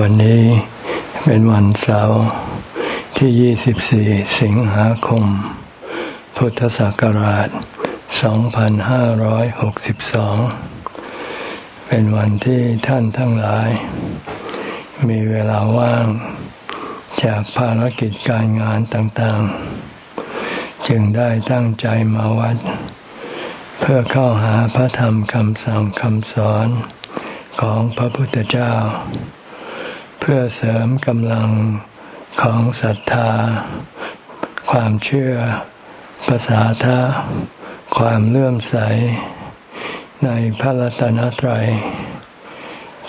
วันนี้เป็นวันเสาร์ที่ 24 สิงหาคม พุทธศักราช 2562 เป็นวันที่ท่านทั้งหลาย มีเวลาว่างจากภารกิจการงานต่างๆ จึงได้ตั้งใจมาวัด เพื่อเข้าหาพระธรรมคำสั่งคำสอนของพระพุทธเจ้า พื่อเสริมกำลังของศรัทธา ความเชื่อ ภาษาทะความเลื่อมใส ในพระรัตนตรัย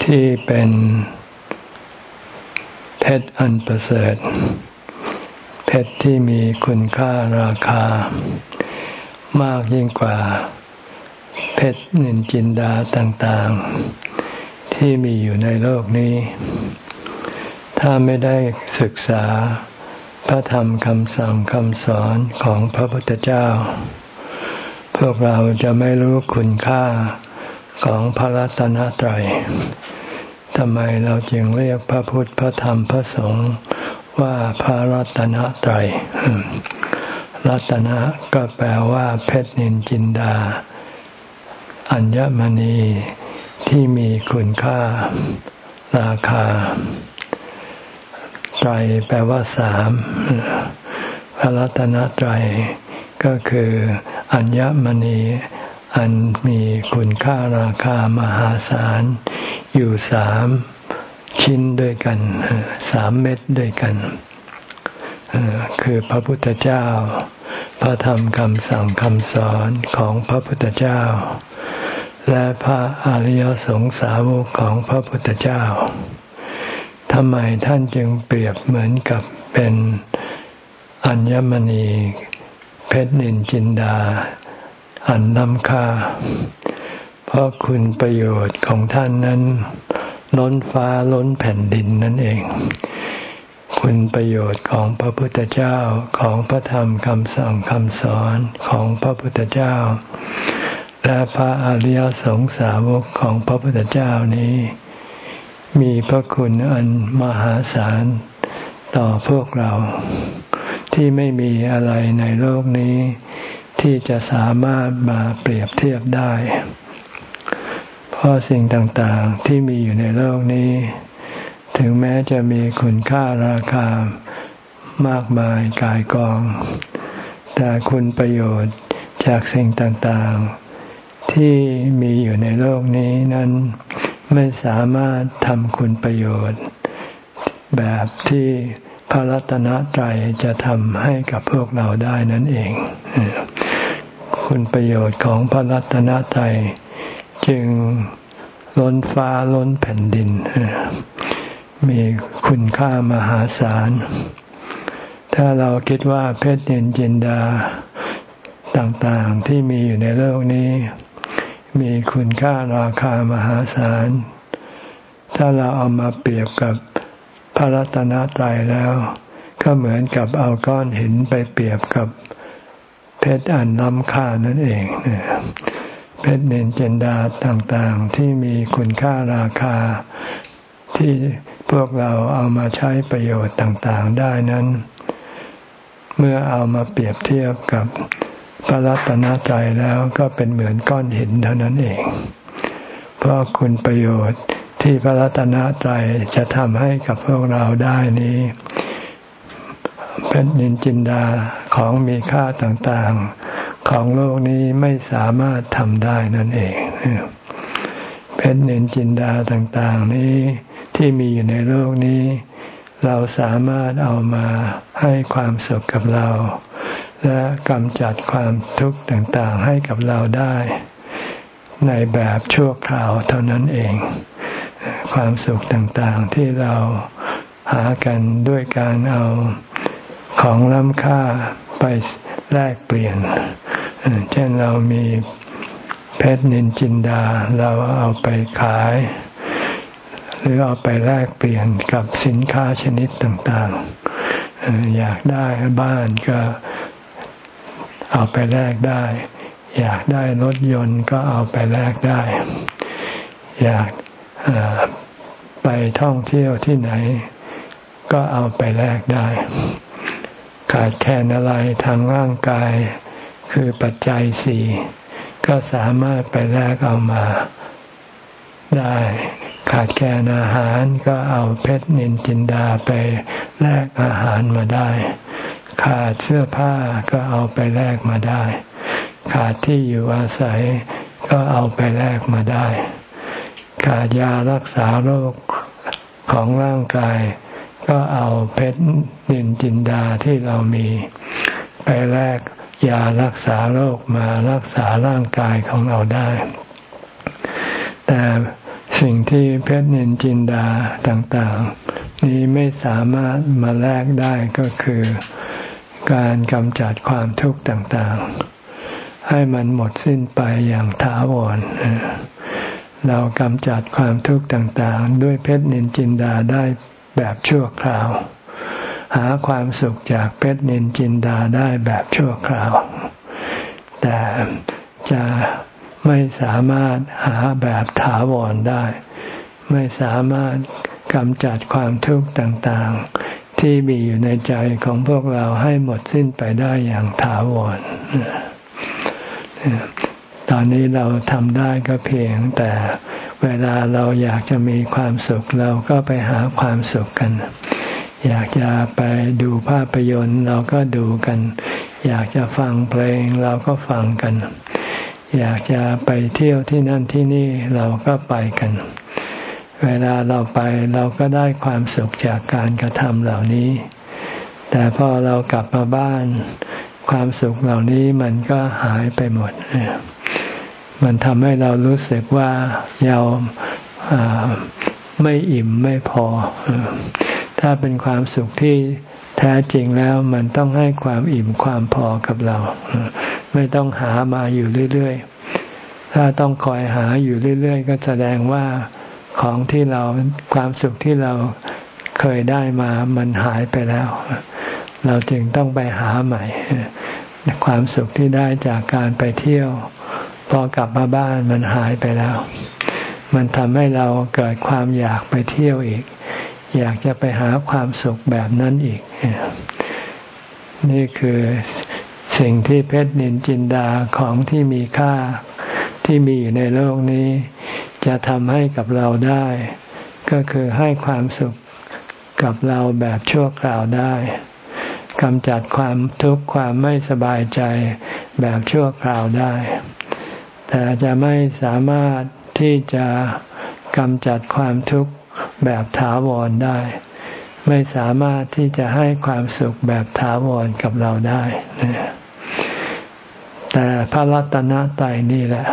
ที่เป็นเพชรอันประเสริฐ เพชรที่มีคุณค่าราคา มากยิ่งกว่า เพชรนินจินดาต่างๆ ที่มีอยู่ในโลกนี้ ถ้าไม่ได้ศึกษาพระธรรมคำสั่งคำสอนของพระพุทธเจ้า พวกเราจะไม่รู้คุณค่าของพระรัตนตรัยทำไมเราจึงเรียกพระพุทธพระธรรมพระสงฆ์ว่าพระรัตนตรัยรัตนะก็แปลว่าเพชรนินจินดา อัญมณีที่มีคุณค่าราคา ตรแปลว่าสามพระรัตนตรัยก็คืออัญมณีอันมีคุณค่าราคามหาศาล อยู่สามชิ้นด้วยกันสามเม็ดด้วยกันคือพระพุทธเจ้า พระธรรมคำสั่งคำสอนของพระพุทธเจ้า และพระอริยสงสาวกของพระพุทธเจ้า ทำไมท่านจึงเปรียบเหมือนกับเป็นอัญมณี เพชรนินจินดา อันนำค่า เพราะคุณประโยชน์ของท่านนั้น ล้นฟ้าล้นแผ่นดินนั่นเอง คุณประโยชน์ของพระพุทธเจ้าของพระธรรมคำสั่งคำสอนของพระพุทธเจ้า และพระอริยสงสาวกของพระพุทธเจ้านี้ มีพระคุณอันมหาศาลต่อพวกเรา ที่ไม่มีอะไรในโลกนี้ ที่จะสามารถมาเปรียบเทียบได้ เพราะสิ่งต่างๆที่มีอยู่ในโลกนี้ ถึงแม้จะมีคุณค่าราคามากมายกายกอง แต่คุณประโยชน์จากสิ่งต่างๆ ที่มีอยู่ในโลกนี้นั้น ไม่สามารถทำคุณประโยชน์ แบบที่พระรัตนตรัยจะทำให้กับพวกเราได้นั่นเอง คุณประโยชน์ของพระรัตนตรัยจึงล้นฟ้าล้นแผ่นดิน มีคุณค่ามหาศาล ถ้าเราคิดว่าเพชรเย็นจินดาต่างๆที่มีอยู่ในโลกนี้ มีคุณค่าราคามหาศาล ถ้าเราเอามาเปรียบกับพระรัตนตรัยแล้ว ก็เหมือนกับเอาก้อนหินไปเปรียบกับเพชรอันล้ำค่านั่นเองเพชรเนนเจนดาต่างๆ ที่มีคุณค่าราคาที่พวกเราเอามาใช้ประโยชน์ต่างๆได้นั้น เมื่อเอามาเปรียบเทียบกับ พระรัตนตรัยแล้วก็เป็นเหมือนก้อนหินเท่านั้นเอง เพราะคุณประโยชน์ที่พระรัตนตรัยจะทำให้กับพวกเราได้นี้เป็นนินจินดาของมีค่าต่างๆ ของโลกนี้ไม่สามารถทำได้นั่นเองเพชรนินจินดาต่างๆ นี้ที่มีอยู่ในโลกนี้ เราสามารถเอามาให้ความสุขกับเรา และกำจัดความทุกข์ต่างๆ ให้กับเราได้ ในแบบชั่วคราวเท่านั้นเอง ความสุขต่างๆที่เราหากันด้วยการเอาของล้ำค่าไปแลกเปลี่ยน เช่นเรามีเพชรนินจินดาเราเอาไปขาย หรือเอาไปแลกเปลี่ยนกับสินค้าชนิดต่างๆ อยากได้บ้านก็ เอาไปแลกได้ อยากได้รถยนต์ก็เอาไปแลกได้ อยากไปท่องเที่ยวที่ไหน ก็เอาไปแลกได้ ขาดแคลนอะไรทางร่างกาย คือปัจจัยสี่ก็สามารถไปแลกเอามาได้ ขาดแคลนอาหารก็เอาเพชรนินจินดาไปแลกอาหารมาได้ ขาดเสื้อผ้าก็เอาไปแลกมาได้ ขาดที่อยู่อาศัยก็เอาไปแลกมาได้ ขาดยารักษาโรคของร่างกาย ก็เอาเพชรนินจินดาที่เรามี ไปแลกยารักษาโรคมารักษาร่างกายของเราได้ แต่สิ่งที่เพชรนินจินดาต่างๆ นี้ไม่สามารถมาแลกได้ก็คือ การกำจัดความทุกข์ต่างๆ ให้มันหมดสิ้นไปอย่างถาวร เรากำจัดความทุกข์ต่างๆ ด้วยเพชรนินจินดาได้แบบชั่วคราว หาความสุขจากเพชรนินจินดาได้แบบชั่วคราว แต่จะไม่สามารถหาแบบถาวรได้ ไม่สามารถกำจัดความทุกข์ต่างๆ ที่มีอยู่ในใจของพวกเราให้หมดสิ้นไปได้อย่างถาวร ตอนนี้เราทำได้ก็เพียง แต่เวลาเราอยากจะมีความสุขเราก็ไปหาความสุขกัน อยากจะไปดูภาพยนตร์เราก็ดูกัน อยากจะฟังเพลงเราก็ฟังกัน อยากจะไปเที่ยวที่นั่นที่นี่เราก็ไปกัน เวลาเราไปเราก็ได้ความสุขจากการกระทำเหล่านี้ แต่พอเรากลับมาบ้าน ความสุขเหล่านี้มันก็หายไปหมด มันทำให้เรารู้สึกว่าเราไม่อิ่มไม่พอ ถ้าเป็นความสุขที่แท้จริงแล้วมันต้องให้ความอิ่มความพอกับเรา ไม่ต้องหามาอยู่เรื่อยๆ ถ้าต้องคอยหาอยู่เรื่อยๆ ก็แสดงว่า ของที่เราความสุขที่เราเคยได้มามันหายไปแล้ว เราจึงต้องไปหาใหม่ ความสุขที่ได้จากการไปเที่ยว พอกลับมาบ้านมันหายไปแล้ว มันทำให้เราเกิดความอยากไปเที่ยวอีก อยากจะไปหาความสุขแบบนั้นอีก นี่คือสิ่งที่เพชรนินจินดาของที่มีค่า ที่มีอยู่ในโลกนี้ จะทำให้กับเราได้ ก็คือให้ความสุขกับเราแบบชั่วคราวได้กำจัดความทุกข์ความไม่สบายใจแบบชั่วคราวได้ แต่จะไม่สามารถที่จะกำจัดความทุกข์แบบถาวรได้ ไม่สามารถที่จะให้ความสุขแบบถาวรกับเราได้ แต่พระรัตนตรัยนี่แหละ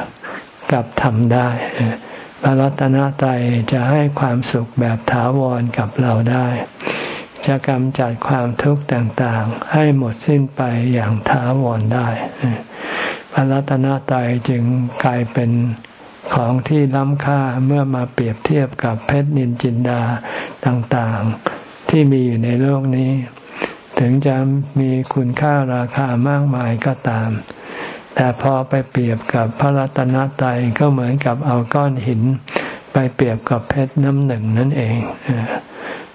กับทำได้พระรัตนตรัยจะให้ความสุขแบบถาวรกับเราได้ จะกำจัดความทุกข์ต่างๆ ให้หมดสิ้นไปอย่างถาวรได้ พระรัตนตรัยจึงกลายเป็นของที่ล้ำค่าเมื่อมาเปรียบเทียบกับเพชรนินจินดาต่างๆ ที่มีอยู่ในโลกนี้ ถึงจะมีคุณค่าราคามากมายก็ตาม แต่พอไปเปรียบกับพระรัตนตรัยก็เหมือนกับเอาก้อนหิน ไปเปรียบกับเพชรน้ำหนึ่งนั่นเอง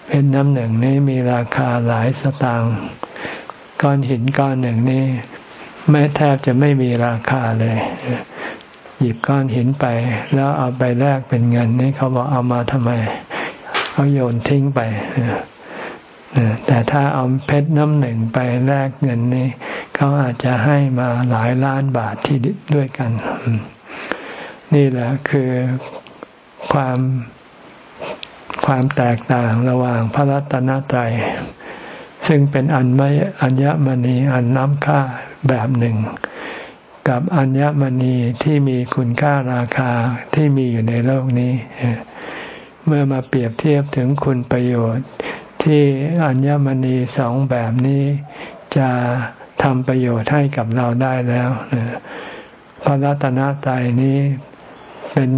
เพชรน้ำหนึ่งนี้มีราคาหลายสตางค์ก้อนหินก้อนหนึ่งนี้ไม่แทบจะไม่มีราคาเลยหยิบก้อนหินไป แล้วเอาไปแลกเป็นเงินนี่เขาบอกเอามาทำไมเขาโยนทิ้งไป แต่ถ้าเอาเพชรน้ำหนึ่งไปแลกเงินนี่เขาอาจจะให้มาหลายล้านบาทที่ด้วยกัน นี่แหละคือความความแตกต่างระหว่างพระรัตนตรัยซึ่งเป็นอันไม่อัญมณีอันน้ำค่าแบบหนึ่ง กับอัญมณีที่มีคุณค่าราคาที่มีอยู่ในโลกนี้ เมื่อมาเปรียบเทียบถึงคุณประโยชน์ ที่อัญมณีสองแบบนี้จะทำประโยชน์ให้กับเราได้แล้วพระรัตนตรัยนี้เป็น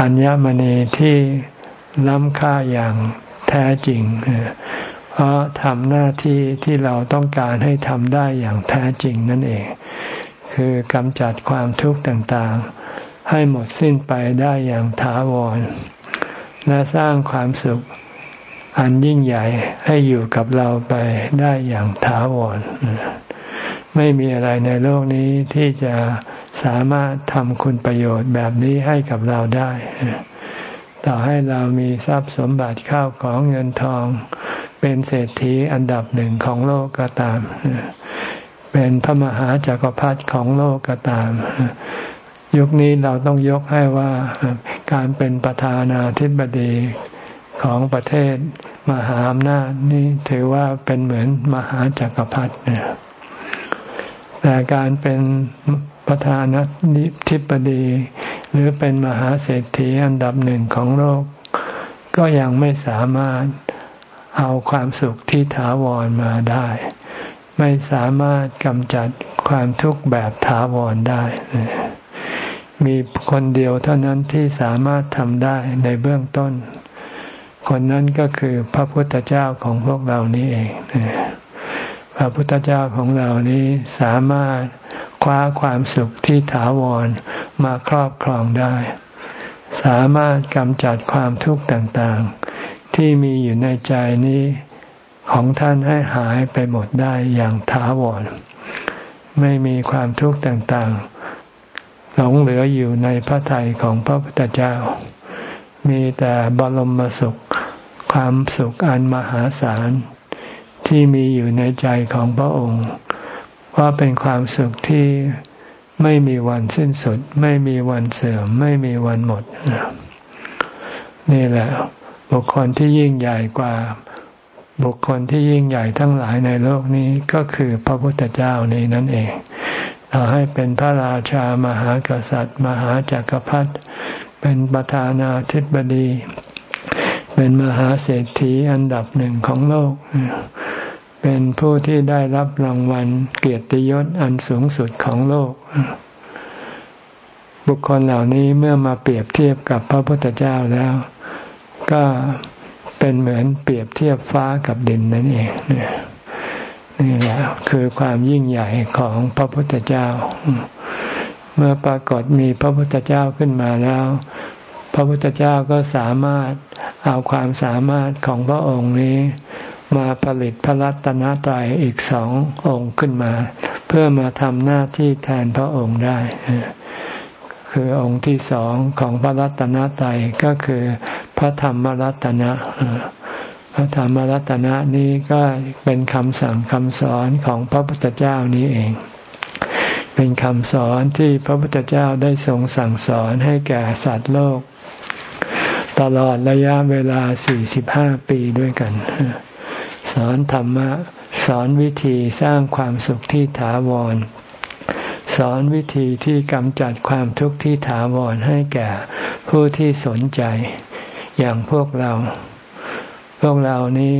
อัญมณีที่ล้ำค่าอย่างแท้จริง เพราะทำหน้าที่ที่เราต้องการให้ทำได้อย่างแท้จริงนั่นเอง คือกำจัดความทุกข์ต่างๆ ให้หมดสิ้นไปได้อย่างถาวร และสร้างความสุข อันยิ่งใหญ่ให้อยู่กับเราไปได้อย่างถาวร ไม่มีอะไรในโลกนี้ที่จะสามารถทำคุณประโยชน์แบบนี้ให้กับเราได้ ต่อให้เรามีทรัพย์สมบัติข้าวของเงินทอง เป็นเศรษฐีอันดับหนึ่งของโลกก็ตาม เป็นพระมหาจากักรพรรดิของโลกก็ตาม ยุคนี้เราต้องยกให้ว่าการเป็นประธานาธิบดี ของประเทศมหาอำนาจนี่ถือว่าเป็นเหมือนมหาจากักรพรรดิเนี่ยแต่การเป็นประธานาธิบดี หรือเป็นมหาเศรษฐีอันดับหนึ่งของโลก ก็ยังไม่สามารถเอาความสุขที่ถาวรมาได้ ไม่สามารถกำจัดความทุกข์แบบถาวรได้ มีคนเดียวเท่านั้นที่สามารถทำได้ในเบื้องต้น คนนั้นก็คือพระพุทธเจ้าของพวกเรานี้เอง พระพุทธเจ้าของเรานี้สามารถคว้าความสุขที่ถาวรมาครอบครองได้ สามารถกำจัดความทุกข์ต่างๆ ที่มีอยู่ในใจนี้ของท่านให้หายไปหมดได้อย่างถาวร ไม่มีความทุกข์ต่างๆ หลงเหลืออยู่ในพระทัยของพระพุทธเจ้า มีแต่บรมสุข ความสุขอันมหาศาลที่มีอยู่ในใจของพระองค์ ว่าเป็นความสุขที่ไม่มีวันสิ้นสุด ไม่มีวันเสื่อม ไม่มีวันหมด นี่แหละ บุคคลที่ยิ่งใหญ่กว่า บุคคลที่ยิ่งใหญ่ทั้งหลายในโลกนี้ก็คือพระพุทธเจ้านี้นั่นเองต่อให้เป็นพระราชามหากษัตริย์ มหาจักรพรรดิ เป็นประธานาธิบดี เป็นมหาเศรษฐีอันดับหนึ่งของโลก เป็นผู้ที่ได้รับรางวัลเกียรติยศอันสูงสุดของโลก บุคคลเหล่านี้เมื่อมาเปรียบเทียบกับพระพุทธเจ้าแล้ว ก็เป็นเหมือนเปรียบเทียบฟ้ากับดินนั่นเองนี่แหละคือความยิ่งใหญ่ของพระพุทธเจ้า เมื่อปรากฏมีพระพุทธเจ้าขึ้นมาแล้ว พระพุทธเจ้าก็สามารถเอาความสามารถของพระองค์นี้ มาผลิตพระรัตนตรัยอีกสององค์ขึ้นมา เพื่อมาทำหน้าที่แทนพระองค์ได้ คือองค์ที่สองของพระรัตนตรัยก็คือพระธรรมรัตนะพระธรรมรัตนะนี้ก็เป็นคำสั่งคำสอนของพระพุทธเจ้านี้เอง เป็นคำสอนที่พระพุทธเจ้าได้ทรงสั่งสอนให้แก่สัตว์โลก ตลอดระยะเวลา 45 ปีด้วยกัน สอนธรรมะ สอนวิธีสร้างความสุขที่ถาวร สอนวิธีที่กำจัดความทุกข์ที่ถาวรให้แก่ผู้ที่สนใจ อย่างพวกเรา พวกเรานี้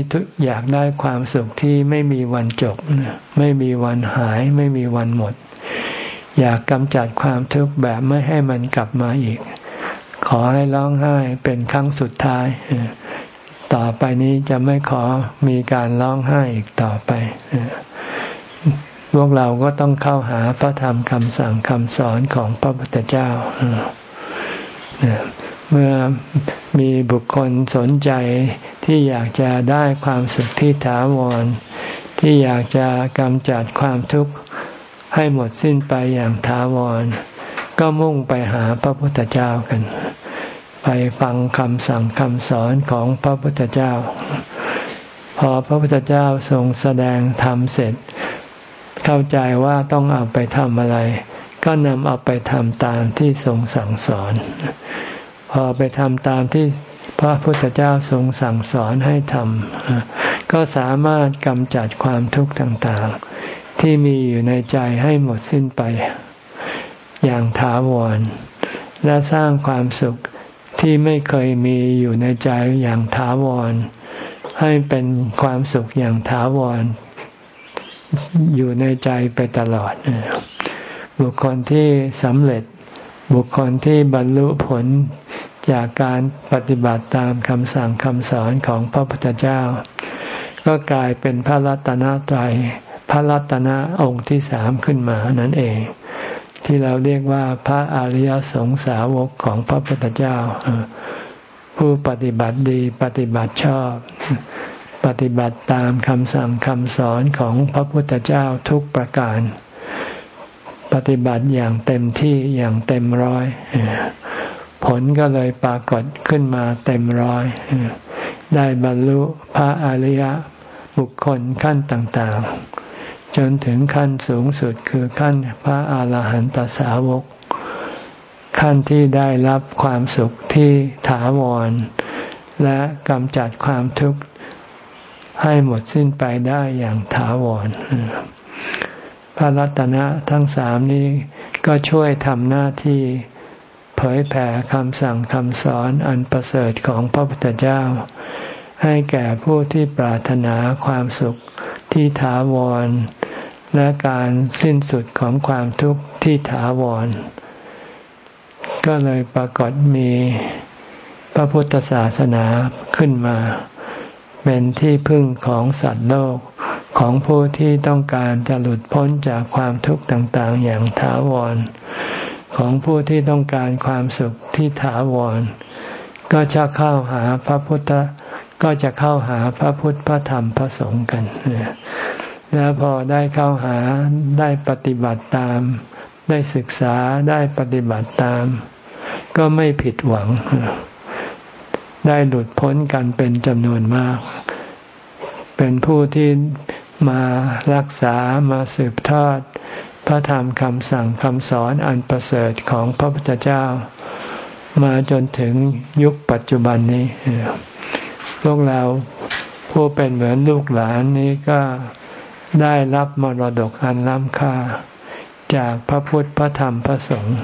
อยากได้ความสุขที่ไม่มีวันจบ ไม่มีวันหาย ไม่มีวันหมด อยากกำจัดความทุกข์แบบไม่ให้มันกลับมาอีก ขอให้ร้องไห้เป็นครั้งสุดท้าย ต่อไปนี้จะไม่ขอมีการร้องไห้อีกต่อไปพวกเราก็ต้องเข้าหาพระธรรมคำสั่งคำสอนของพระพุทธเจ้า เมื่อมีบุคคลสนใจที่อยากจะได้ความสุขที่ถาวร ที่อยากจะกำจัดความทุกข์ ให้หมดสิ้นไปอย่างถาวร ก็มุ่งไปหาพระพุทธเจ้ากัน ไปฟังคำสั่งคำสอนของพระพุทธเจ้า พอพระพุทธเจ้าทรงแสดงธรรมเสร็จ เข้าใจว่าต้องเอาไปทำอะไร ก็นำเอาไปทำตามที่ทรงสั่งสอน พอไปทำตามที่พระพุทธเจ้าทรงสั่งสอนให้ทำก็สามารถกำจัดความทุกข์ต่างๆ ที่มีอยู่ในใจให้หมดสิ้นไป อย่างถาวร และสร้างความสุขที่ไม่เคยมีอยู่ในใจอย่างถาวร ให้เป็นความสุขอย่างถาวร อยู่ในใจไปตลอด บุคคลที่สำเร็จบุคคลที่บรรลุผลจากการปฏิบัติตามคำสั่งคำสอนของพระพุทธเจ้า ก็กลายเป็นพระรัตนตรัย พระรัตนองค์ที่สามขึ้นมานั่นเอง ที่เราเรียกว่าพระอริยสงสาวกของพระพุทธเจ้า ผู้ปฏิบัติดีปฏิบัติชอบ ปฏิบัติตามคำสั่งคำสอนของพระพุทธเจ้าทุกประการ ปฏิบัติอย่างเต็มที่อย่างเต็มร้อยผลก็เลยปรากฏขึ้นมาเต็มร้อย ได้บรรลุพระอริยบุคคลขั้นต่าง ๆ จนถึงขั้นสูงสุดคือขั้นพระอาหารหันตสาวก ขั้นที่ได้รับความสุขที่ถาวร และกำจัดความทุกข์ให้หมดสิ้นไปได้อย่างถาวร พระรัตนะทั้งสามนี้ก็ช่วยทำหน้าที่เผยแผ่คำสั่งคำสอนอันประเสริฐของพระพุทธเจ้า ให้แก่ผู้ที่ปรารถนาความสุขที่ถาวร และการสิ้นสุดของความทุกข์ที่ถาวร ก็เลยปรากฏมีพระพุทธศาสนาขึ้นมา เป็นที่พึ่งของสัตว์โลกของผู้ที่ต้องการจะหลุดพ้นจากความทุกข์ต่างๆ อย่างถาวร ของผู้ที่ต้องการความสุขที่ถาวร ก็จะเข้าหาพระพุทธก็จะเข้าหาพระพุทธพระธรรมพระสงฆ์กัน แล้วพอได้เข้าหาได้ปฏิบัติตาม ได้ศึกษาได้ปฏิบัติตาม ก็ไม่ผิดหวัง ได้หลุดพ้นกันเป็นจำนวนมาก เป็นผู้ที่มารักษามาสืบทอด พระธรรมคำสั่งคำสอนอันประเสริฐของพระพุทธเจ้า มาจนถึงยุคปัจจุบันนี้ พวกเราผู้เป็นเหมือนลูกหลานนี้ก็ ได้รับมรดกอันล้ำค่า จากพระพุทธพระธรรมพระสงฆ์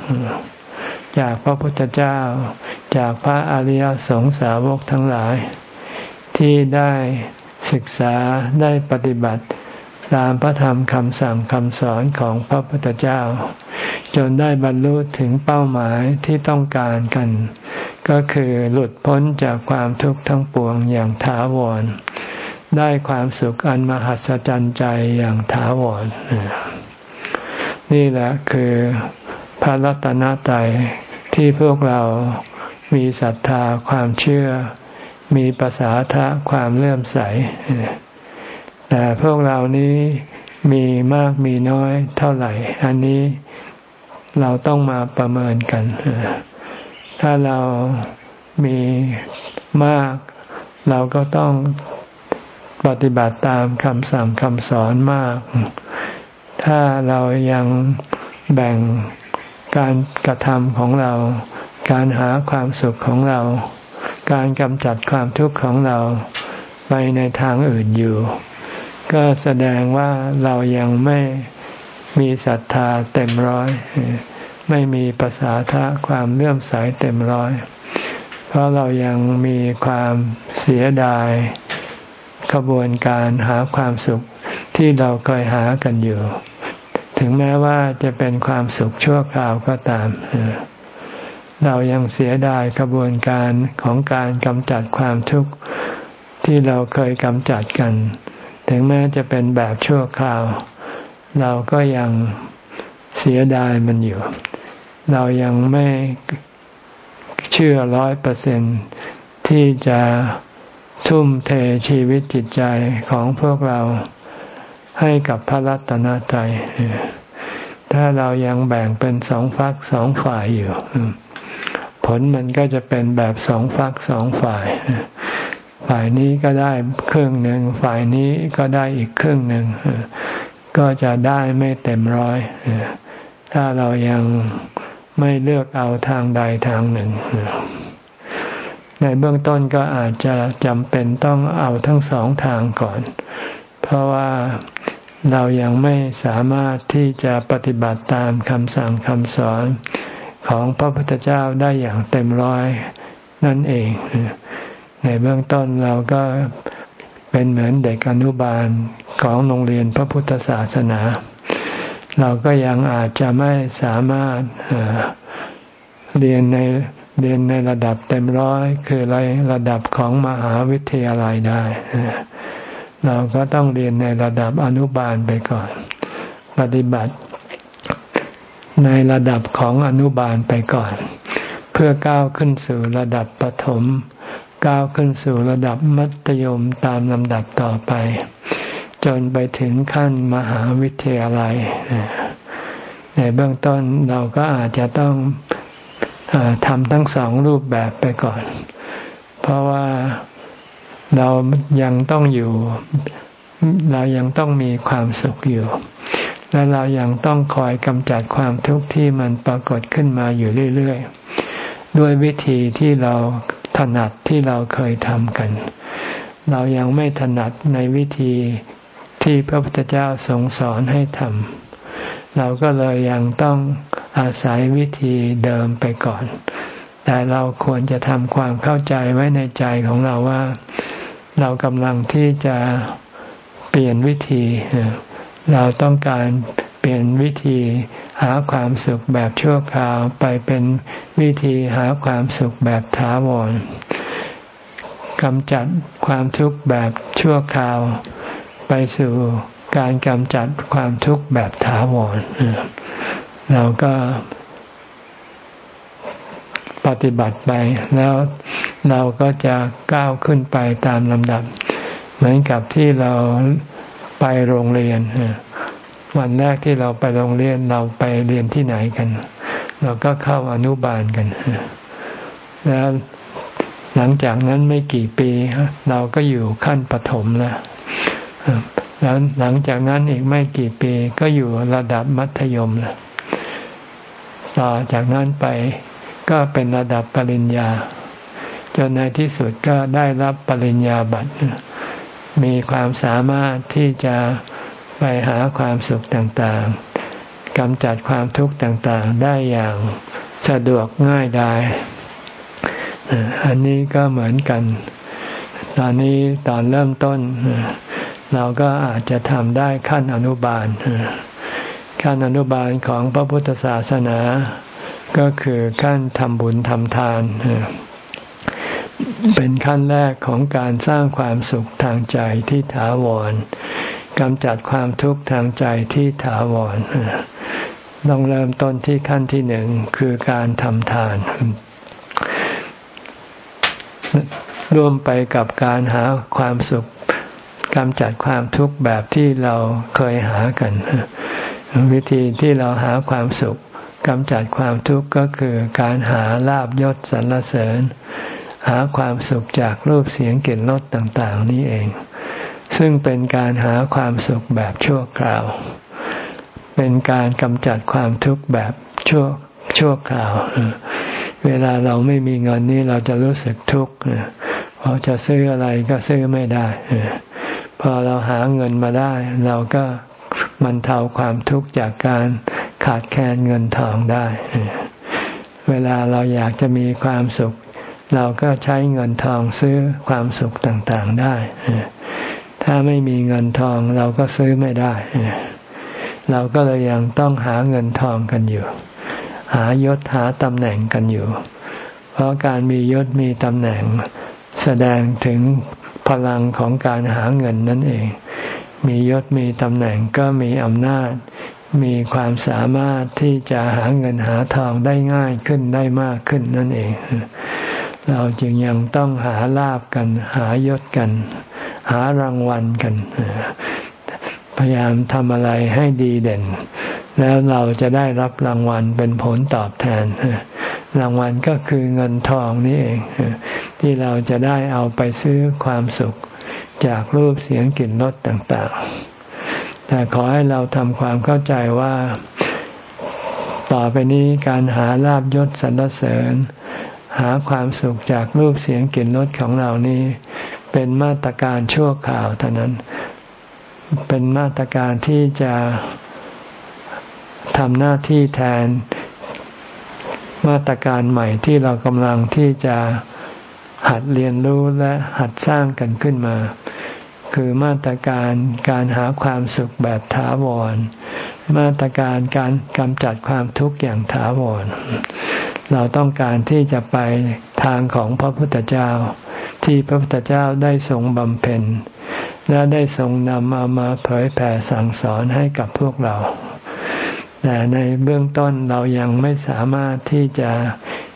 จากพระพุทธเจ้า จากพระอริยสงสาวกทั้งหลาย ที่ได้ศึกษาได้ปฏิบัติตามพระธรรมคำสั่งคำสอนของพระพุทธเจ้า จนได้บรรลุถึงเป้าหมายที่ต้องการกัน ก็คือหลุดพ้นจากความทุกข์ทั้งปวงอย่างถาวร ได้ความสุขอันมหัศจรรย์ใจอย่างถาวร นี่แหละคือพระรัตนตรัยที่พวกเรามีศรัทธาความเชื่อ มีภาษาทะความเลื่อมใส แต่พวกเรานี้มีมากมีน้อยเท่าไหร่ อันนี้เราต้องมาประเมินกัน ถ้าเรามีมากเราก็ต้อง ปฏิบัติตามคำสั่งคำสอนมาก ถ้าเรายังแบ่งการกระทำของเรา การหาความสุขของเรา การกำจัดความทุกข์ของเราไปในทางอื่นอยู่ ก็แสดงว่าเรายังไม่มีศรัทธาเต็มร้อย ไม่มีภาษาทะความเลื่อมใสเต็มร้อย เพราะเรายังมีความเสียดาย ขบวนการหาความสุขที่เราเคยหากันอยู่ ถึงแม้ว่าจะเป็นความสุขชั่วคราวก็ตาม เรายังเสียดายขบวนการของการกำจัดความทุกข์ที่เราเคยกำจัดกัน ถึงแม้จะเป็นแบบชั่วคราว เราก็ยังเสียดายมันอยู่ เรายังไม่เชื่อร้อยเปอร์เซ็นที่จะ ทุ่มเทชีวิตจิตใจของพวกเราให้กับพระรัตนตรัยถ้าเรายังแบ่งเป็นสองฝักสองฝ่ายอยู่ ผลมันก็จะเป็นแบบสองฝักสองฝ่าย ฝ่ายนี้ก็ได้ครึ่งหนึ่ง ฝ่ายนี้ก็ได้อีกครึ่งหนึ่ง ก็จะได้ไม่เต็มร้อย ถ้าเรายังไม่เลือกเอาทางใดทางหนึ่ง ในเบื้องต้นก็อาจจะจำเป็นต้องเอาทั้งสองทางก่อน เพราะว่าเรายังไม่สามารถที่จะปฏิบัติตามคำสั่งคำสอนของพระพุทธเจ้าได้อย่างเต็มร้อยนั่นเอง ในเบื้องต้นเราก็เป็นเหมือนเด็กอนุบาลของโรงเรียนพระพุทธศาสนา เราก็ยังอาจจะไม่สามารถเรียนใน เรียนในระดับเต็มร้อยคือระระดับของมหาวิทยาลัยได้ เราก็ต้องเรียนในระดับอนุบาลไปก่อน ปฏิบัติในระดับของอนุบาลไปก่อน เพื่อก้าวขึ้นสู่ระดับปฐมก้าวขึ้นสู่ระดับมัธยมตามลำดับต่อไป จนไปถึงขั้นมหาวิทยาลัย ในเบื้องต้นเราก็อาจจะต้อง ทำทั้งสองรูปแบบไปก่อน เพราะว่าเรายังต้องอยู่ เรายังต้องมีความสุขอยู่ และเรายังต้องคอยกำจัดความทุกข์ที่มันปรากฏขึ้นมาอยู่เรื่อยๆ ด้วยวิธีที่เราถนัดที่เราเคยทำกัน เรายังไม่ถนัดในวิธีที่พระพุทธเจ้าทรงสอนให้ทำ เราก็เลยยังต้องอาศัยวิธีเดิมไปก่อน แต่เราควรจะทำความเข้าใจไว้ในใจของเราว่า เรากำลังที่จะเปลี่ยนวิธี เราต้องการเปลี่ยนวิธีหาความสุขแบบชั่วคราวไปเป็นวิธีหาความสุขแบบถาวรกำจัดความทุกข์แบบชั่วคราว ไปสู่ การกำจัดความทุกข์แบบถาวรเราก็ปฏิบัติไปแล้วเราก็จะก้าวขึ้นไปตามลำดับ เหมือนกับที่เราไปโรงเรียน วันแรกที่เราไปโรงเรียนเราไปเรียนที่ไหนกัน เราก็เข้าอนุบาลกัน แล้วหลังจากนั้นไม่กี่ปี เราก็อยู่ขั้นปฐมแล้ว แล้วหลังจากนั้นอีกไม่กี่ปีก็อยู่ระดับมัธยมแล้วต่อจากนั้นไปก็เป็นระดับปริญญา จนในที่สุดก็ได้รับปริญญาบัตร มีความสามารถที่จะไปหาความสุขต่างๆกำจัดความทุกข์ต่างๆ ได้อย่างสะดวกง่ายดายอันนี้ก็เหมือนกัน ตอนนี้ตอนเริ่มต้น เราก็อาจจะทำได้ขั้นอนุบาล ขั้นอนุบาลของพระพุทธศาสนา ก็คือขั้นทำบุญทำทาน เป็นขั้นแรกของการสร้างความสุขทางใจที่ถาวรกำจัดความทุกข์ทางใจที่ถาวรต้องเริ่มต้นที่ขั้นที่หนึ่งคือการทำทาน ร่วมไปกับการหาความสุข กำจัดความทุกข์แบบที่เราเคยหากัน วิธีที่เราหาความสุขกำจัดความทุกข์ก็คือการหาลาบยศสรรเสริญ หาความสุขจากรูปเสียงกลิ่นรสต่าง ๆ นี้เอง ซึ่งเป็นการหาความสุขแบบชั่วคราว เป็นการกำจัดความทุกข์แบบชั่วชั่วคราว เวลาเราไม่มีเงินนี่เราจะรู้สึกทุกข์พอจะซื้ออะไรก็ซื้อไม่ได้ พอเราหาเงินมาได้ เราก็มันเทาความทุกข์จากการขาดแคลนเงินทองได้ เวลาเราอยากจะมีความสุข เราก็ใช้เงินทองซื้อความสุขต่างๆได้ ถ้าไม่มีเงินทองเราก็ซื้อไม่ได้ เราก็เลยยังต้องหาเงินทองกันอยู่ หายศหาตำแหน่งกันอยู่ เพราะการมียศมีตำแหน่ง แสดงถึงพลังของการหาเงินนั่นเอง มียศมีตำแหน่งก็มีอำนาจ มีความสามารถที่จะหาเงินหาทองได้ง่ายขึ้นได้มากขึ้นนั่นเอง เราจึงยังต้องหาลาบกัน หายศกัน หารางวัลกัน พยายามทำอะไรให้ดีเด่น แล้วเราจะได้รับรางวัลเป็นผลตอบแทน รางวัลก็คือเงินทองนี่เอง ที่เราจะได้เอาไปซื้อความสุข จากรูปเสียงกลิ่นรสต่างๆ แต่ขอให้เราทำความเข้าใจว่า ต่อไปนี้การหาลาบยศสรรเสริญ หาความสุขจากรูปเสียงกลิ่นรสของเรานี้ เป็นมาตรการชั่วข่าวเท่านั้น เป็นมาตรการที่จะทำหน้าที่แทน มาตรการใหม่ที่เรากำลังที่จะหัดเรียนรู้และหัดสร้างกันขึ้นมา คือมาตรการการหาความสุขแบบถาวร มาตรการการกำจัดความทุกข์อย่างถาวร เราต้องการที่จะไปทางของพระพุทธเจ้า ที่พระพุทธเจ้าได้ทรงบำเพ็ญ และได้ทรงนำเอามาเผยแผ่สั่งสอนให้กับพวกเรา แต่ในเบื้องต้นเรายังไม่สามารถที่จะ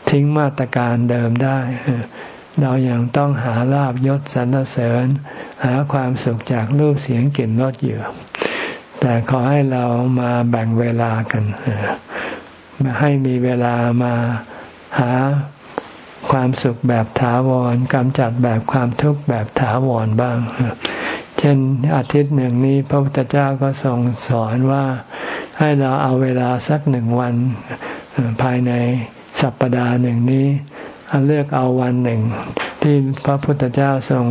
ทิ้งมาตรการเดิมได้ เรายัางต้องหาลาบยศสรรเสริญ หาความสุขจากรูปเสียงกลิ่นรสอยู่ แต่ขอให้เรามาแบ่งเวลากัน ให้มีเวลามาหาความสุขแบบถาวรกำจัดแบบความทุกข์แบบถาวรบ้าง เช่นอาทิตย์หนึ่งนี้พระพุทธเจ้าก็ทรงสอนว่า ให้เราเอาเวลาสักหนึ่งวัน ภายในสัปปดาห์หนึ่งนี้เลือกเอาวันหนึ่ง ที่พระพุทธเจ้าทรง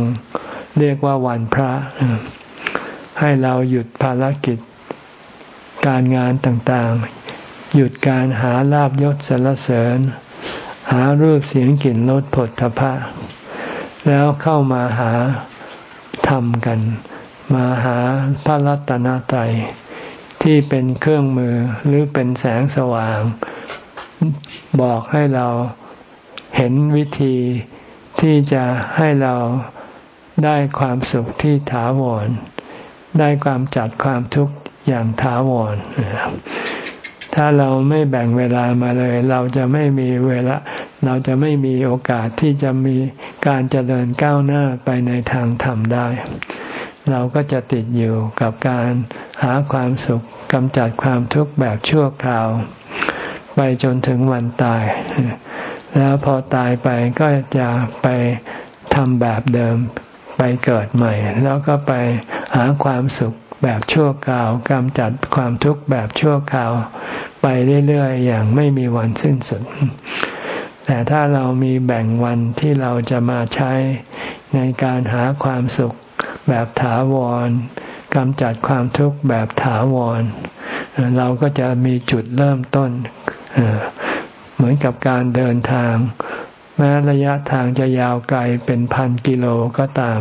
เรียกว่าวันพระ ให้เราหยุดภารกิจการงานต่างๆ หยุดการหาลาบยศสรรเสริญ หารูปเสียงกลิ่นรสผลทพะ แล้วเข้ามาหาธรรมกัน มาหาพระรัตนตรัย ที่เป็นเครื่องมือหรือเป็นแสงสว่าง บอกให้เราเห็นวิธีที่จะให้เราได้ความสุขที่ถาวร ได้ความจัดความทุกข์อย่างถาวร ถ้าเราไม่แบ่งเวลามาเลย เราจะไม่มีเวลา เราจะไม่มีโอกาสที่จะมีการเจริญก้าวหน้าไปในทางธรรมได้ เราก็จะติดอยู่กับการหาความสุขกำจัดความทุกข์แบบชั่วคราว ไปจนถึงวันตาย แล้วพอตายไปก็จะไปทำแบบเดิม ไปเกิดใหม่ แล้วก็ไปหาความสุขแบบชั่วคราวกำจัดความทุกข์แบบชั่วคราว ไปเรื่อยๆ อย่างไม่มีวันสิ้นสุด แต่ถ้าเรามีแบ่งวันที่เราจะมาใช้ในการหาความสุข แบบถาวรกำจัดความทุกข์แบบถาวร เราก็จะมีจุดเริ่มต้น เหมือนกับการเดินทาง แม้ระยะทางจะยาวไกลเป็นพันกิโลก็ตาม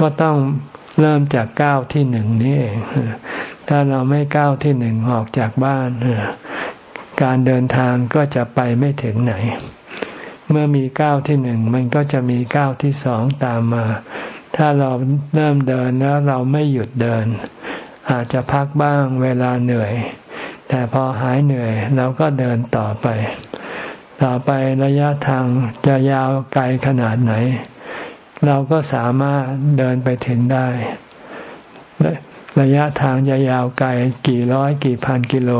ก็ต้องเริ่มจากก้าวที่หนึ่งนี่เองถ้าเราไม่ก้าวที่หนึ่งออกจากบ้าน การเดินทางก็จะไปไม่ถึงไหน เมื่อมีก้าวที่หนึ่งมันก็จะมีก้าวที่สองตามมา ถ้าเราเริ่มเดินแล้วเราไม่หยุดเดิน อาจจะพักบ้างเวลาเหนื่อย แต่พอหายเหนื่อยเราก็เดินต่อไป ต่อไประยะทางจะยาวไกลขนาดไหน เราก็สามารถเดินไปถึงได้ระยะทางจะยาวไกลกี่ร้อยกี่พันกิโล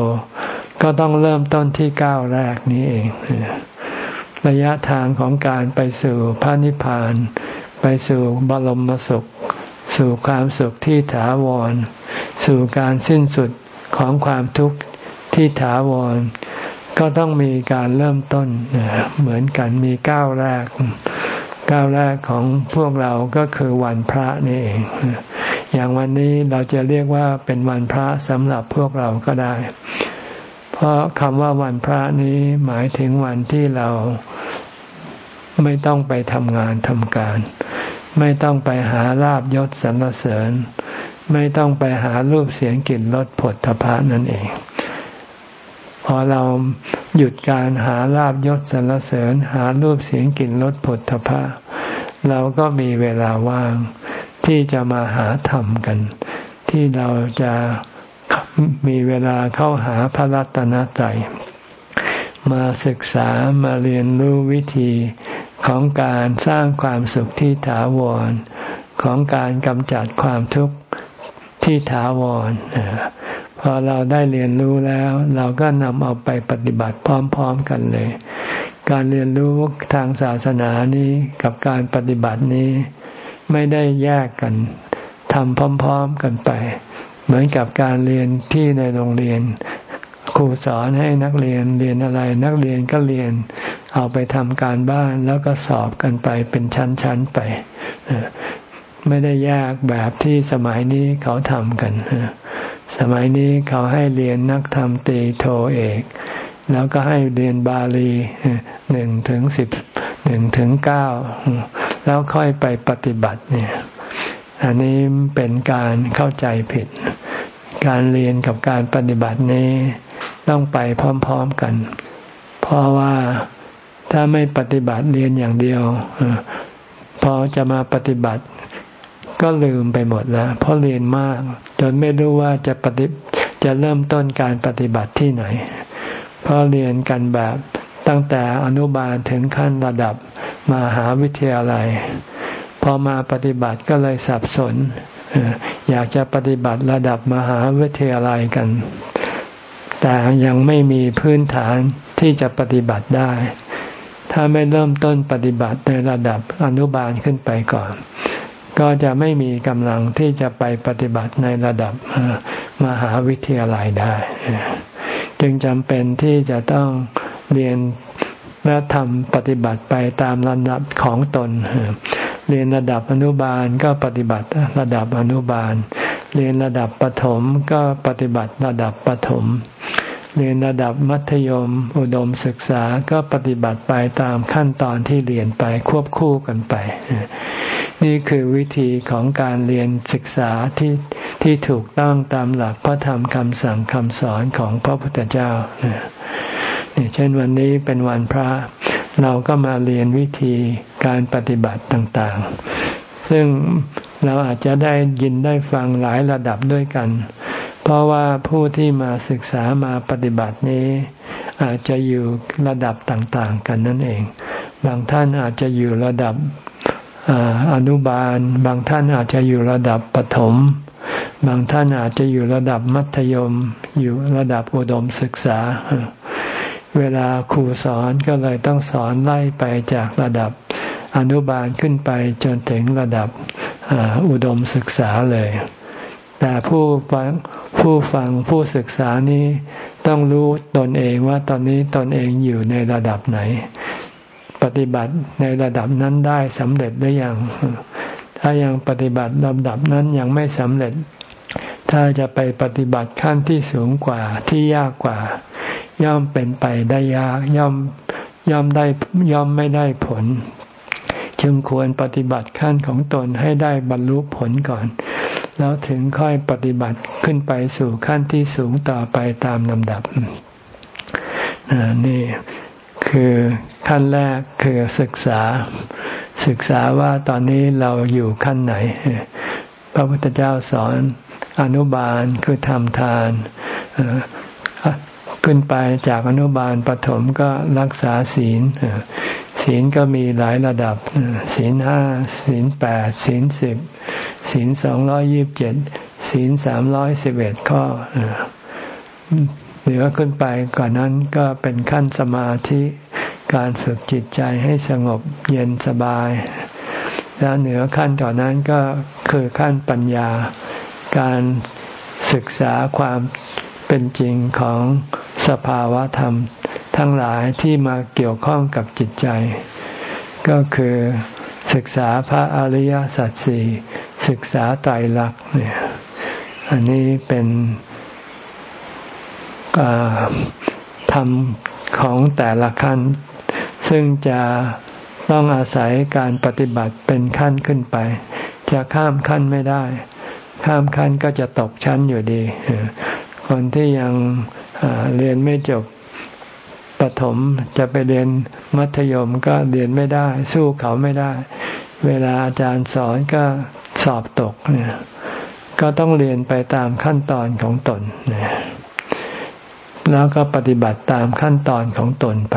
ก็ต้องเริ่มต้นที่ก้าวแรกนี้เอง ระยะทางของการไปสู่พระนิพพาน ไปสู่บรมสุข สู่ความสุขที่ถาวร สู่การสิ้นสุดของความทุกข์ที่ถาวร ก็ต้องมีการเริ่มต้นเหมือนกันมีก้าวแรก ก้าวแรกของพวกเราก็คือวันพระนี่เอง อย่างวันนี้เราจะเรียกว่าเป็นวันพระสำหรับพวกเราก็ได้ เพราะคำว่าวันพระนี้หมายถึงวันที่เรา ไม่ต้องไปทำงานทำการ ไม่ต้องไปหาลาบยศสรรเสริญ ไม่ต้องไปหารูปเสียงกลิ่นรสผลทพะนั่นเอง พอเราหยุดการหาลาบยศสรรเสริญ หารูปเสียงกลิ่นรสผลทพะเราก็มีเวลาว่าง ที่จะมาหาธรรมกัน ที่เราจะมีเวลาเข้าหาพระรัตนตรัยมาศึกษามาเรียนรู้วิธี ของการสร้างความสุขที่ถาวร ของการกำจัดความทุกข์ที่ถาวรพอเราได้เรียนรู้แล้ว เราก็นำเอาไปปฏิบัติพร้อม ๆกันเลย การเรียนรู้ทางศาสนานี้กับการปฏิบัตินี้ไม่ได้แยกกันทำพร้อม ๆกันไป เหมือนกับการเรียนที่ในโรงเรียน ครูสอนให้นักเรียนเรียนอะไร นักเรียนก็เรียน เอาไปทำการบ้านแล้วก็สอบกันไปเป็นชั้นๆไปไม่ได้แยกแบบที่สมัยนี้เขาทำกัน สมัยนี้เขาให้เรียนนักธรรมตีโทเอก แล้วก็ให้เรียนบาลีหนึ่งถึงสิบหนึ่งถึงเก้าแล้วค่อยไปปฏิบัติเนี่ย อันนี้เป็นการเข้าใจผิด การเรียนกับการปฏิบัตินี้ต้องไปพร้อม ๆกัน เพราะว่า ถ้าไม่ปฏิบัติเรียนอย่างเดียวพอจะมาปฏิบัติ ก็ลืมไปหมดแล้ว เพราะเรียนมาก จนไม่รู้ว่าจะปฏิจะเริ่มต้นการปฏิบัติที่ไหน เพราะเรียนกันแบบตั้งแต่อนุบาลถึงขั้นระดับมาหาวิทยาลัย พอมาปฏิบัติก็เลยสับสน อยากจะปฏิบัติระดับมหาวิทยาลัยกัน แต่ยังไม่มีพื้นฐานที่จะปฏิบัติได้ ถ้าไม่เริ่มต้นปฏิบัติในระดับอนุบาลขึ้นไปก่อน ก็จะไม่มีกำลังที่จะไปปฏิบัติในระดับมหาวิทยาลัยได้ จึงจำเป็นที่จะต้องเรียนและทำปฏิบัติไปตามระดับของตน เรียนระดับอนุบาลก็ปฏิบัติระดับอนุบาล เรียนระดับปฐมก็ปฏิบัติระดับปฐม เรียนระดับมัธยม อุดมศึกษาก็ปฏิบัติไปตามขั้นตอนที่เรียนไปควบคู่กันไป นี่คือวิธีของการเรียนศึกษาที่ที่ถูกต้องตามหลักพระธรรมคำสั่งคำสอนของพระพุทธเจ้าเนี่ยเช่นวันนี้เป็นวันพระ เราก็มาเรียนวิธีการปฏิบัติต่างๆ ซึ่งเราอาจจะได้ยินได้ฟังหลายระดับด้วยกัน เพราะว่าผู้ที่มาศึกษามาปฏิบัตินี้ อาจจะอยู่ระดับต่างๆ กันนั่นเอง บางท่านอาจจะอยู่ระดับอนุบาล บางท่านอาจจะอยู่ระดับปฐมบางท่านอาจจะอยู่ระดับมัธยม อยู่ระดับอุดมศึกษา เวลาครูสอนก็เลยต้องสอนไล่ไปจากระดับอนุบาลขึ้นไปจนถึงระดับอุดมศึกษาเลย แต่ผู้ฟัง ผู้ฟังผู้ศึกษานี้ต้องรู้ตนเองว่าตอนนี้ตนเองอยู่ในระดับไหน ปฏิบัติในระดับนั้นได้สำเร็จหรือยัง ถ้ายังปฏิบัติลำดับนั้นยังไม่สำเร็จ ถ้าจะไปปฏิบัติขั้นที่สูงกว่าที่ยากกว่า ย่อมเป็นไปได้ยากย่อมย่อมได้ย่อมไม่ได้ผล จึงควรปฏิบัติขั้นของตนให้ได้บรรลุผลก่อน แล้วถึงค่อยปฏิบัติขึ้นไปสู่ขั้นที่สูงต่อไปตามลำดับนี่คือขั้นแรกคือศึกษา ศึกษาว่าตอนนี้เราอยู่ขั้นไหน พระพุทธเจ้าสอนอนุบาลคือทำทาน ขึ้นไปจากอนุบาลปฐมก็รักษาศีลศีลก็มีหลายระดับศีลห้าศีลแปดศีลสิบศีลสองร้อยยิบเจ็ดศีลสามร้อยสิบเอ็ดข้อเหนือขึ้นไปกว่านนั้นก็เป็นขั้นสมาธิการฝึกจิตใจให้สงบเย็นสบาย แล้วเหนือขั้นต่อนั้นก็คือขั้นปัญญา การศึกษาความเป็นจริงของ สภาวะธรรม ทั้งหลายที่มาเกี่ยวข้องกับจิตใจ ก็คือศึกษาพระอริยสัจสี่ศึกษาไตรลักษณ์เนี่ยอันนี้เป็นธรรมของแต่ละขั้น ซึ่งจะต้องอาศัยการปฏิบัติเป็นขั้นขึ้นไป จะข้ามขั้นไม่ได้ ข้ามขั้นก็จะตกชั้นอยู่ดี คนที่ยัง เรียนไม่จบปฐมจะไปเรียนมัธยมก็เรียนไม่ได้ สู้เขาไม่ได้ เวลาอาจารย์สอนก็สอบตกเนี่ยก็ต้องเรียนไปตามขั้นตอนของตนแล้วก็ปฏิบัติตามขั้นตอนของตนไป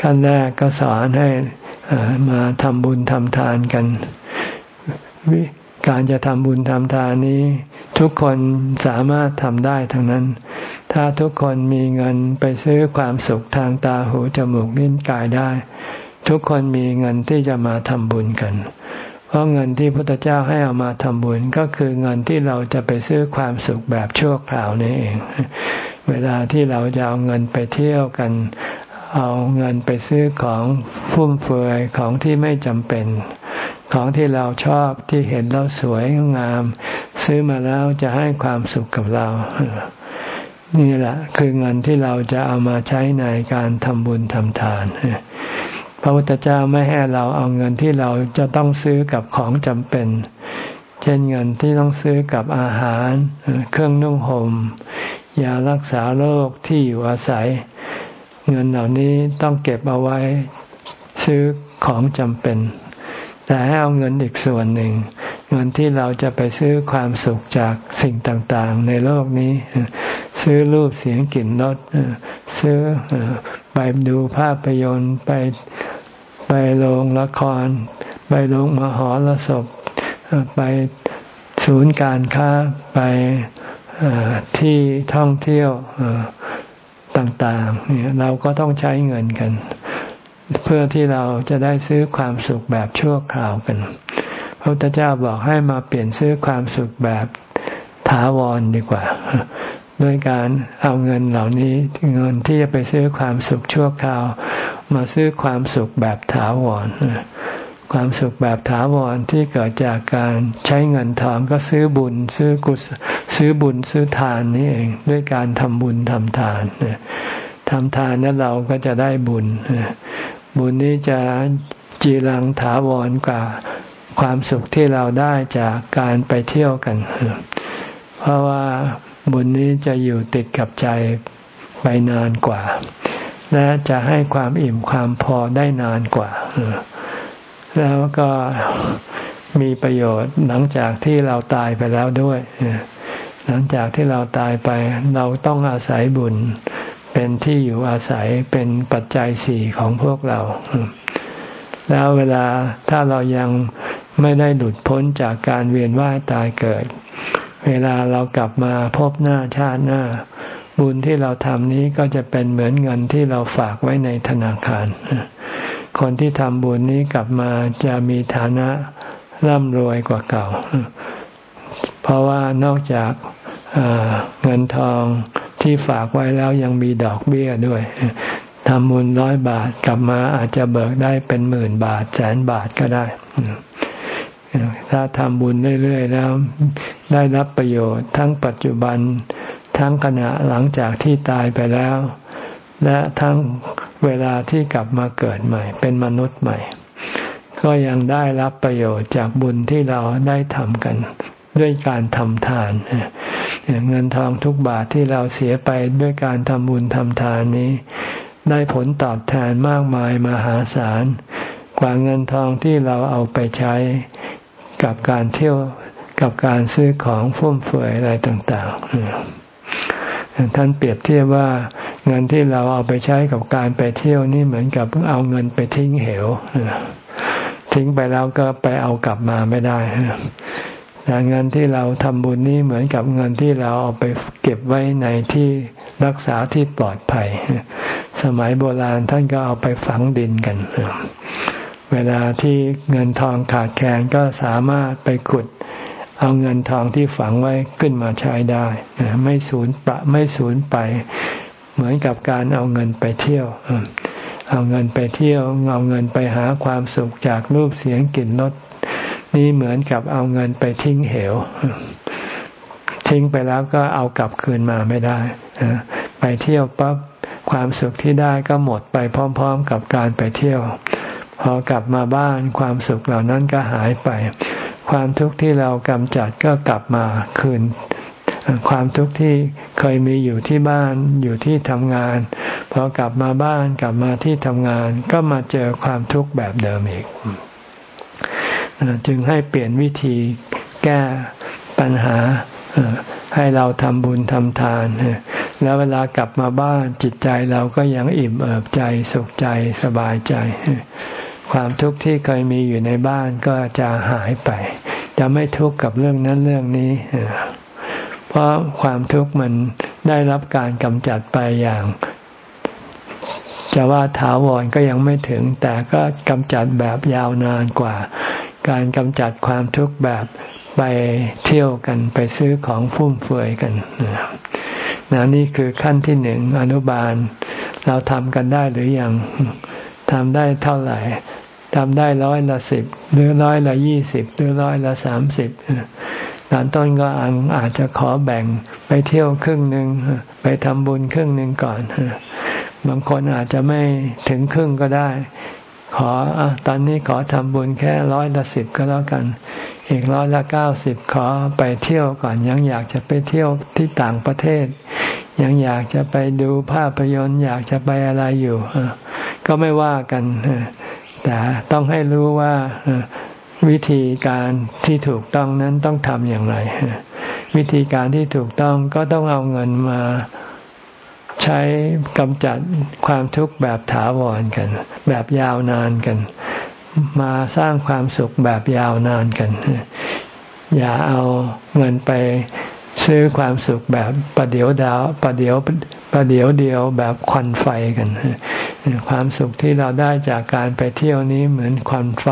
ขั้นแรกก็สอนให้มาทำบุญทำทานกัน การจะทำบุญทำทานนี้ ทุกคนสามารถทำได้ทั้งนั้น ถ้าทุกคนมีเงินไปซื้อความสุขทางตาหูจมูกลิ้นกายได้ ทุกคนมีเงินที่จะมาทำบุญกัน เพราะเงินที่พระพุทธเจ้าให้เอามาทำบุญก็คือเงินที่เราจะไปซื้อความสุขแบบชั่วคราวนี่เอง เวลาที่เราจะเอาเงินไปเที่ยวกัน เอาเงินไปซื้อของฟุ่มเฟือยของที่ไม่จำเป็น ของที่เราชอบที่เห็นแล้วสวยงาม ซื้อมาแล้วจะให้ความสุขกับเรา นี่แหละคือเงินที่เราจะเอามาใช้ในการทำบุญทำทาน พระพุทธเจ้าไม่ให้เราเอาเงินที่เราจะต้องซื้อกับของจำเป็น เช่นเงินที่ต้องซื้อกับอาหาร เครื่องนุ่งหม่มยารักษาโรคที่อยู่อาศัย เงินเหล่านี้ต้องเก็บเอาไว้ซื้อของจำเป็น แต่ให้เอาเงินอีกส่วนหนึ่ง เงินที่เราจะไปซื้อความสุขจากสิ่งต่างๆ ในโลกนี้ ซื้อรูปเสียงกลิ่นรสซื้อไปดูภาพยนตร์ไปไปโรงละคร ไปโรงมหรสพไปศูนย์การค้าไปที่ท่องเที่ยวต่างๆเนี่ยเราก็ต้องใช้เงินกัน เพื่อที่เราจะได้ซื้อความสุขแบบชั่วคราวกัน พระพุทธเจ้าบอกให้มาเปลี่ยนซื้อความสุขแบบถาวรดีกว่า ด้วยการเอาเงินเหล่านี้เงินที่จะไปซื้อความสุขชั่วคราว มาซื้อความสุขแบบถาวรความสุขแบบถาวรที่เกิดจากการใช้เงินทองก็ซื้อบุญ ซื้อกุศซื้อบุญซื้อทานนี่เอง ด้วยการทำบุญทำทานทำทานนั้นเราก็จะได้บุญบุญนี้จะจีรังถาวรกว่า ความสุขที่เราได้จากการไปเที่ยวกัน เพราะว่าบุญนี้จะอยู่ติดกับใจไปนานกว่า และจะให้ความอิ่มความพอได้นานกว่า แล้วก็มีประโยชน์หลังจากที่เราตายไปแล้วด้วย หลังจากที่เราตายไป เราต้องอาศัยบุญ เป็นที่อยู่อาศัยเป็นปัจจัยสี่ของพวกเรา แล้วเวลาถ้าเรายัง ไม่ได้หลุดพ้นจากการเวียนว่ายตายเกิด เวลาเรากลับมาพบหน้าชาติหน้า บุญที่เราทำนี้ก็จะเป็นเหมือนเงินที่เราฝากไว้ในธนาคาร คนที่ทำบุญนี้กลับมาจะมีฐานะร่ำรวยกว่าเก่า เพราะว่านอกจากเงินทองที่ฝากไว้แล้วยังมีดอกเบี้ยด้วยทำบุญร้อยบาทกลับมาอาจจะเบิกได้เป็นหมื่นบาทแสนบาทก็ได้ ถ้าทำบุญเรื่อยๆแล้วได้รับประโยชน์ทั้งปัจจุบัน ทั้งขณะหลังจากที่ตายไปแล้ว และทั้งเวลาที่กลับมาเกิดใหม่ เป็นมนุษย์ใหม่ ก็ยังได้รับประโยชน์จากบุญที่เราได้ทำกัน ด้วยการทำทานเงินทองทุกบาทที่เราเสียไปด้วยการทำบุญทำทานนี้ ได้ผลตอบแทนมากมายมหาศาลกว่าเงินทองที่เราเอาไปใช้ กับการเที่ยวกับการซื้อของฟุ่มเฟือยอะไรต่างๆ ท่านเปรียบเทียบว่าเงินที่เราเอาไปใช้กับการไปเที่ยวนี่เหมือนกับเอาเงินไปทิ้งเหวทิ้งไปแล้วก็ไปเอากลับมาไม่ได้แต่เงินที่เราทำบุญนี่เหมือนกับเงินที่เราเอาไปเก็บไว้ในที่รักษาที่ปลอดภัย สมัยโบราณท่านก็เอาไปฝังดินกัน เวลาที่เงินทองขาดแคลนก็สามารถไปขุด เอาเงินทองที่ฝังไว้ขึ้นมาใช้ได้ ไม่สูญปะไม่สูญไป เหมือนกับการเอาเงินไปเที่ยว เอาเงินไปเที่ยว เอาเงินไปหาความสุขจากรูปเสียงกลิ่นรสนี่เหมือนกับเอาเงินไปทิ้งเหว ทิ้งไปแล้วก็เอากลับคืนมาไม่ได้ ไปเที่ยวปั๊บความสุขที่ได้ก็หมดไปพร้อม ๆ กับการไปเที่ยว พอกลับมาบ้านความสุขเหล่านั้นก็หายไป ความทุกข์ที่เรากำจัดก็กลับมาคืน ความทุกข์ที่เคยมีอยู่ที่บ้านอยู่ที่ทำงานพอกลับมาบ้านกลับมาที่ทำงานก็มาเจอความทุกข์แบบเดิมอีก จึงให้เปลี่ยนวิธีแก้ปัญหาให้เราทำบุญทำทาน แล้วเวลากลับมาบ้านจิตใจเราก็ยังอิ่มเอิบใจสุขใจสบายใจ ความทุกข์ที่เคยมีอยู่ในบ้านก็จะหายไป จะไม่ทุกข์กับเรื่องนั้นเรื่องนี้ เพราะความทุกข์มันได้รับการกำจัดไปอย่างจะว่าถาวรก็ยังไม่ถึง แต่ก็กำจัดแบบยาวนานกว่า การกำจัดความทุกข์แบบไปเที่ยวกันไปซื้อของฟุ่มเฟือยกันนะนี่คือขั้นที่หนึ่งอนุบาล เราทำกันได้หรืออยังทำได้เท่าไหร่ ทำได้ร้อยละสิบหรือร้อยละยี่สิบหรือร้อยละสามสิบตอนต้นก็อาจจะขอแบ่งไปเที่ยวครึ่งหนึ่งไปทำบุญครึ่งหนึ่งก่อนบางคนอาจจะไม่ถึงครึ่งก็ได้ ขออตอนนี้ขอทำบุญแค่ร้อยละสิบก็แล้วกัน อีกร้อยละเก้าสิบขอไปเที่ยวก่อน ยังอยากจะไปเที่ยวที่ต่างประเทศ ยังอยากจะไปดูภาพยนตร์ อยากจะไปอะไรอยู่ก็ไม่ว่ากัน แต่ต้องให้รู้ว่าวิธีการที่ถูกต้องนั้นต้องทำอย่างไร วิธีการที่ถูกต้องก็ต้องเอาเงินมาใช้กำจัดความทุกข์แบบถาวรกัน แบบยาวนานกัน มาสร้างความสุขแบบยาวนานกัน อย่าเอาเงินไป ซื้อความสุขแบบประเดียวดาวประเดียวประเดียวเดียวแบบควันไฟกัน ความสุขที่เราได้จากการไปเที่ยวนี้เหมือนควันไฟ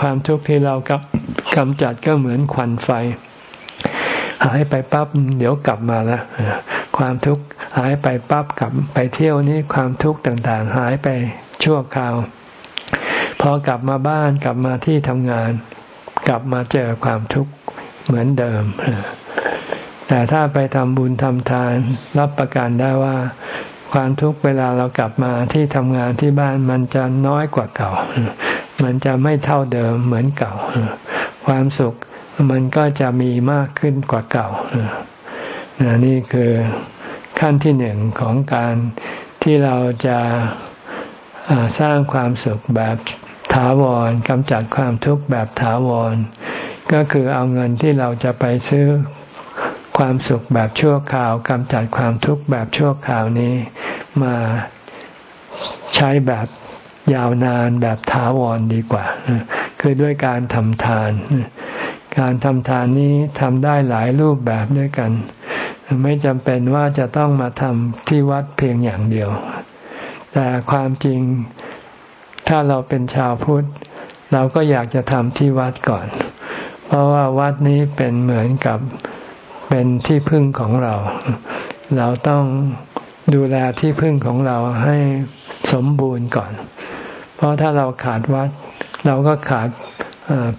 ความทุกข์ที่เรากับกำจัดก็เหมือนควันไฟ หายไปปั๊บเดี๋ยวกลับมาแล้วความทุกข์หายไปปั๊บกลับไปเที่ยวนี้ความทุกข์ต่างๆ หายไปชั่วคราว พอกลับมาบ้านกลับมาที่ทำงาน กลับมาเจอความทุกข์เหมือนเดิม แต่ถ้าไปทำบุญทำทาน รับประกันได้ว่า ความทุกข์เวลาเรากลับมาที่ทำงานที่บ้านมันจะน้อยกว่าเก่า มันจะไม่เท่าเดิมเหมือนเก่า ความสุขมันก็จะมีมากขึ้นกว่าเก่า นี่คือขั้นที่หนึ่งของการที่เราจะสร้างความสุขแบบถาวรกำจัดความทุกข์แบบถาวร ก็คือเอาเงินที่เราจะไปซื้อ ความสุขแบบชั่วคราวกำจัดความทุกข์แบบชั่วคราวนี้มาใช้แบบยาวนานแบบถาวรดีกว่า คือด้วยการทำทาน การทำทานนี้ทำได้หลายรูปแบบด้วยกัน ไม่จำเป็นว่าจะต้องมาทำที่วัดเพียงอย่างเดียว แต่ความจริงถ้าเราเป็นชาวพุทธ เราก็อยากจะทำที่วัดก่อน เพราะว่าวัดนี้เป็นเหมือนกับ เป็นที่พึ่งของเรา เราต้องดูแลที่พึ่งของเราให้สมบูรณ์ก่อน เพราะถ้าเราขาดวัด เราก็ขาด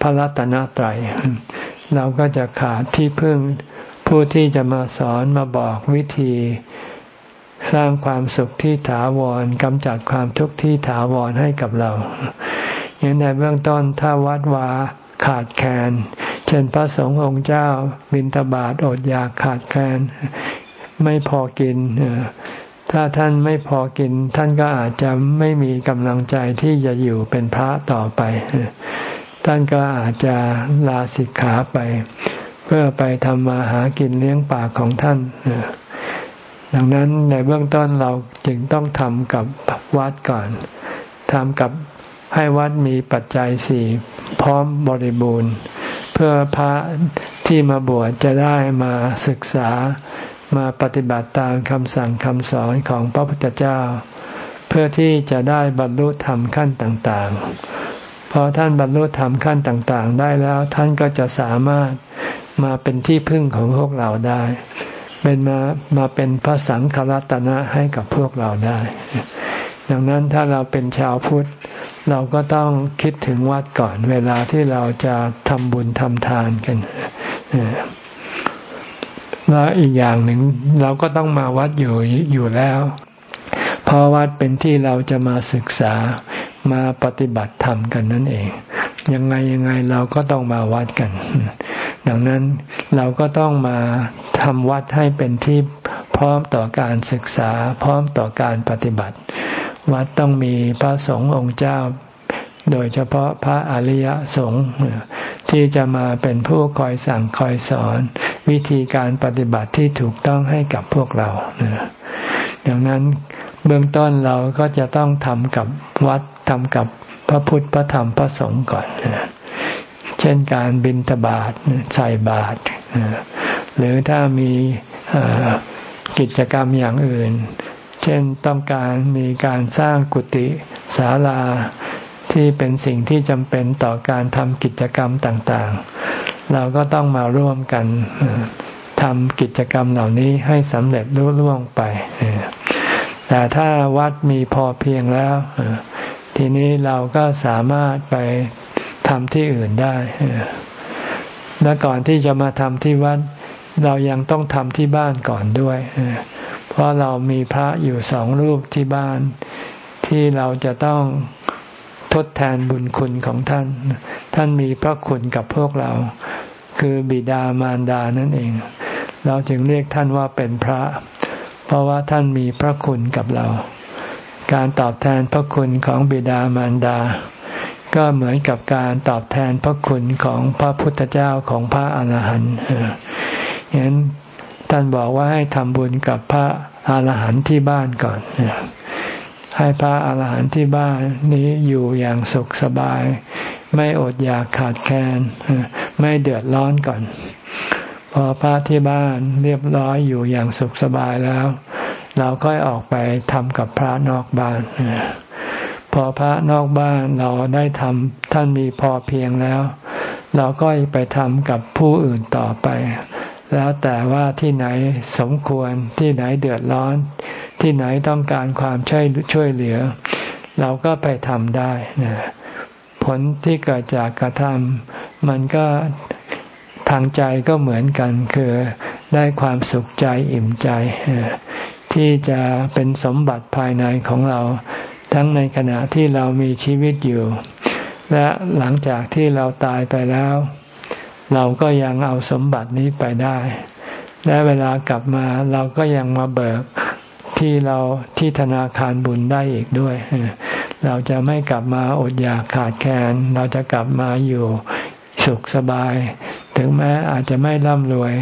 พระรัตนตรัย เราก็จะขาดที่พึ่งผู้ที่จะมาสอนมาบอกวิธีสร้างความสุขที่ถาวรกำจัดความทุกข์ที่ถาวรให้กับเราอย่างในเบื้องต้นถ้าวัดวาขาดแคลน เช่นพระสงฆ์องค์เจ้าบิณฑบาตอดอยากขาดแคลนไม่พอกิน ถ้าท่านไม่พอกิน ท่านก็อาจจะไม่มีกำลังใจที่จะอยู่เป็นพระต่อไป ท่านก็อาจจะลาสิกขาไป เพื่อไปทำมาหากินเลี้ยงปากของท่านดังนั้นในเบื้องต้นเราจึงต้องทำกับวัดก่อนทำกับให้วัดมีปัจจัยสี่พร้อมบริบูรณ์ เพื่อพระที่มาบวชจะได้มาศึกษามาปฏิบัติตามคำสั่งคำสอนของพระพุทธเจ้า เพื่อที่จะได้บรรลุธรรมขั้นต่างๆ พอท่านบรรลุธรรมขั้นต่างๆ ได้แล้วท่านก็จะสามารถมาเป็นที่พึ่งของพวกเราได้ เป็นมามาเป็นพระสังฆรัตนะให้กับพวกเราได้ ดังนั้นถ้าเราเป็นชาวพุทธ เราก็ต้องคิดถึงวัดก่อน เวลาที่เราจะทำบุญทำทานกันแล้วอีกอย่างหนึ่งเราก็ต้องมาวัดอยู่อยู่แล้วเพราะวัดเป็นที่เราจะมาศึกษามาปฏิบัติธรรมกันนั่นเอง ยังไงยังไงเราก็ต้องมาวัดกัน ดังนั้นเราก็ต้องมาทำวัดให้เป็นที่พร้อมต่อการศึกษา พร้อมต่อการปฏิบัติ วัดต้องมีพระสงฆ์องค์เจ้า โดยเฉพาะพระอริยสงฆ์ที่จะมาเป็นผู้คอยสั่งคอยสอน วิธีการปฏิบัติที่ถูกต้องให้กับพวกเราดังนั้นเบื้องต้นเราก็จะต้องทำกับวัดทำกับพระพุทธพระธรรมพระสงฆ์ก่อน เช่นการบิณฑบาตใส่บาตรหรือถ้ามีกิจกรรมอย่างอื่น เช่นต้องการมีการสร้างกุฏิศาลาที่เป็นสิ่งที่จำเป็นต่อการทำกิจกรรมต่างๆ เราก็ต้องมาร่วมกันทำกิจกรรมเหล่านี้ให้สำเร็จรุ่ล่วงไป แต่ถ้าวัดมีพอเพียงแล้ว ทีนี้เราก็สามารถไปทำที่อื่นได้และก่อนที่จะมาทำที่วัด เรายังต้องทำที่บ้านก่อนด้วย เพราะเรามีพระอยู่สองรูปที่บ้าน ที่เราจะต้องทดแทนบุญคุณของท่าน ท่านมีพระคุณกับพวกเรา คือบิดามารดานั่นเอง เราจึงเรียกท่านว่าเป็นพระ เพราะว่าท่านมีพระคุณกับเรา การตอบแทนพระคุณของบิดามารดา ก็เหมือนกับการตอบแทนพระคุณของพระพุทธเจ้าของพระอรหันต์ฉะนั้น ท่านบอกว่าให้ทำบุญกับพระอาหารหันต์ที่บ้านก่อน ให้พระอาหารหันต์ที่บ้านนี้อยู่อย่างสุขสบาย ไม่อดอยากขาดแคลนไม่เดือดร้อนก่อน พอพระที่บ้านเรียบร้อยอยู่อย่างสุขสบายแล้ว เราค่อออกไปทำกับพระนอกบ้านพอพระนอกบ้านเราได้ทำท่านมีพอเพียงแล้ว เราก็ไปทำกับผู้อื่นต่อไป แล้วแต่ว่าที่ไหนสมควรที่ไหนเดือดร้อน ที่ไหนต้องการความช่วยช่วยเหลือ เราก็ไปทำได้นะผลที่เกิดจากกระทำมันก็ทางใจก็เหมือนกัน คือได้ความสุขใจอิ่มใจ ที่จะเป็นสมบัติภายในของเรา ทั้งในขณะที่เรามีชีวิตอยู่ และหลังจากที่เราตายไปแล้ว เราก็ยังเอาสมบัตินี้ไปได้ และเวลากลับมาเราก็ยังมาเบิกที่เราที่ธนาคารบุญได้อีกด้วย เราจะไม่กลับมาอดอยากขาดแคลน เราจะกลับมาอยู่สุขสบาย ถึงแม้อาจจะไม่ร่ำรวย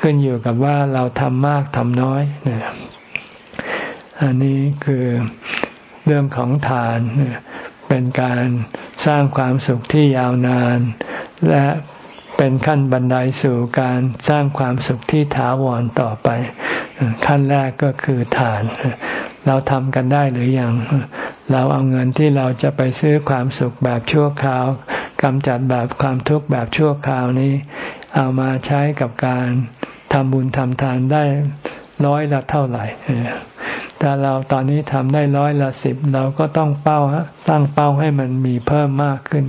ขึ้นอยู่กับว่าเราทำมากทำน้อยอันนี้คือเรื่องของทาน เป็นการสร้างความสุขที่ยาวนาน และ เป็นขั้นบันไดสู่การสร้างความสุขที่ถาวรต่อไป ขั้นแรกก็คือทาน เราทำกันได้หรืออยัง เราเอาเงินที่เราจะไปซื้อความสุขแบบชั่วคราวกำจัดแบบความทุกข์แบบชั่วคราวนี้ เอามาใช้กับการทำบุญทำทานได้ร้อยละเท่าไหร่ถ้าเราตอนนี้ทำได้ร้อยละสิบเราก็ต้องเป้าตั้งเป้าให้มันมีเพิ่มมากขึ้น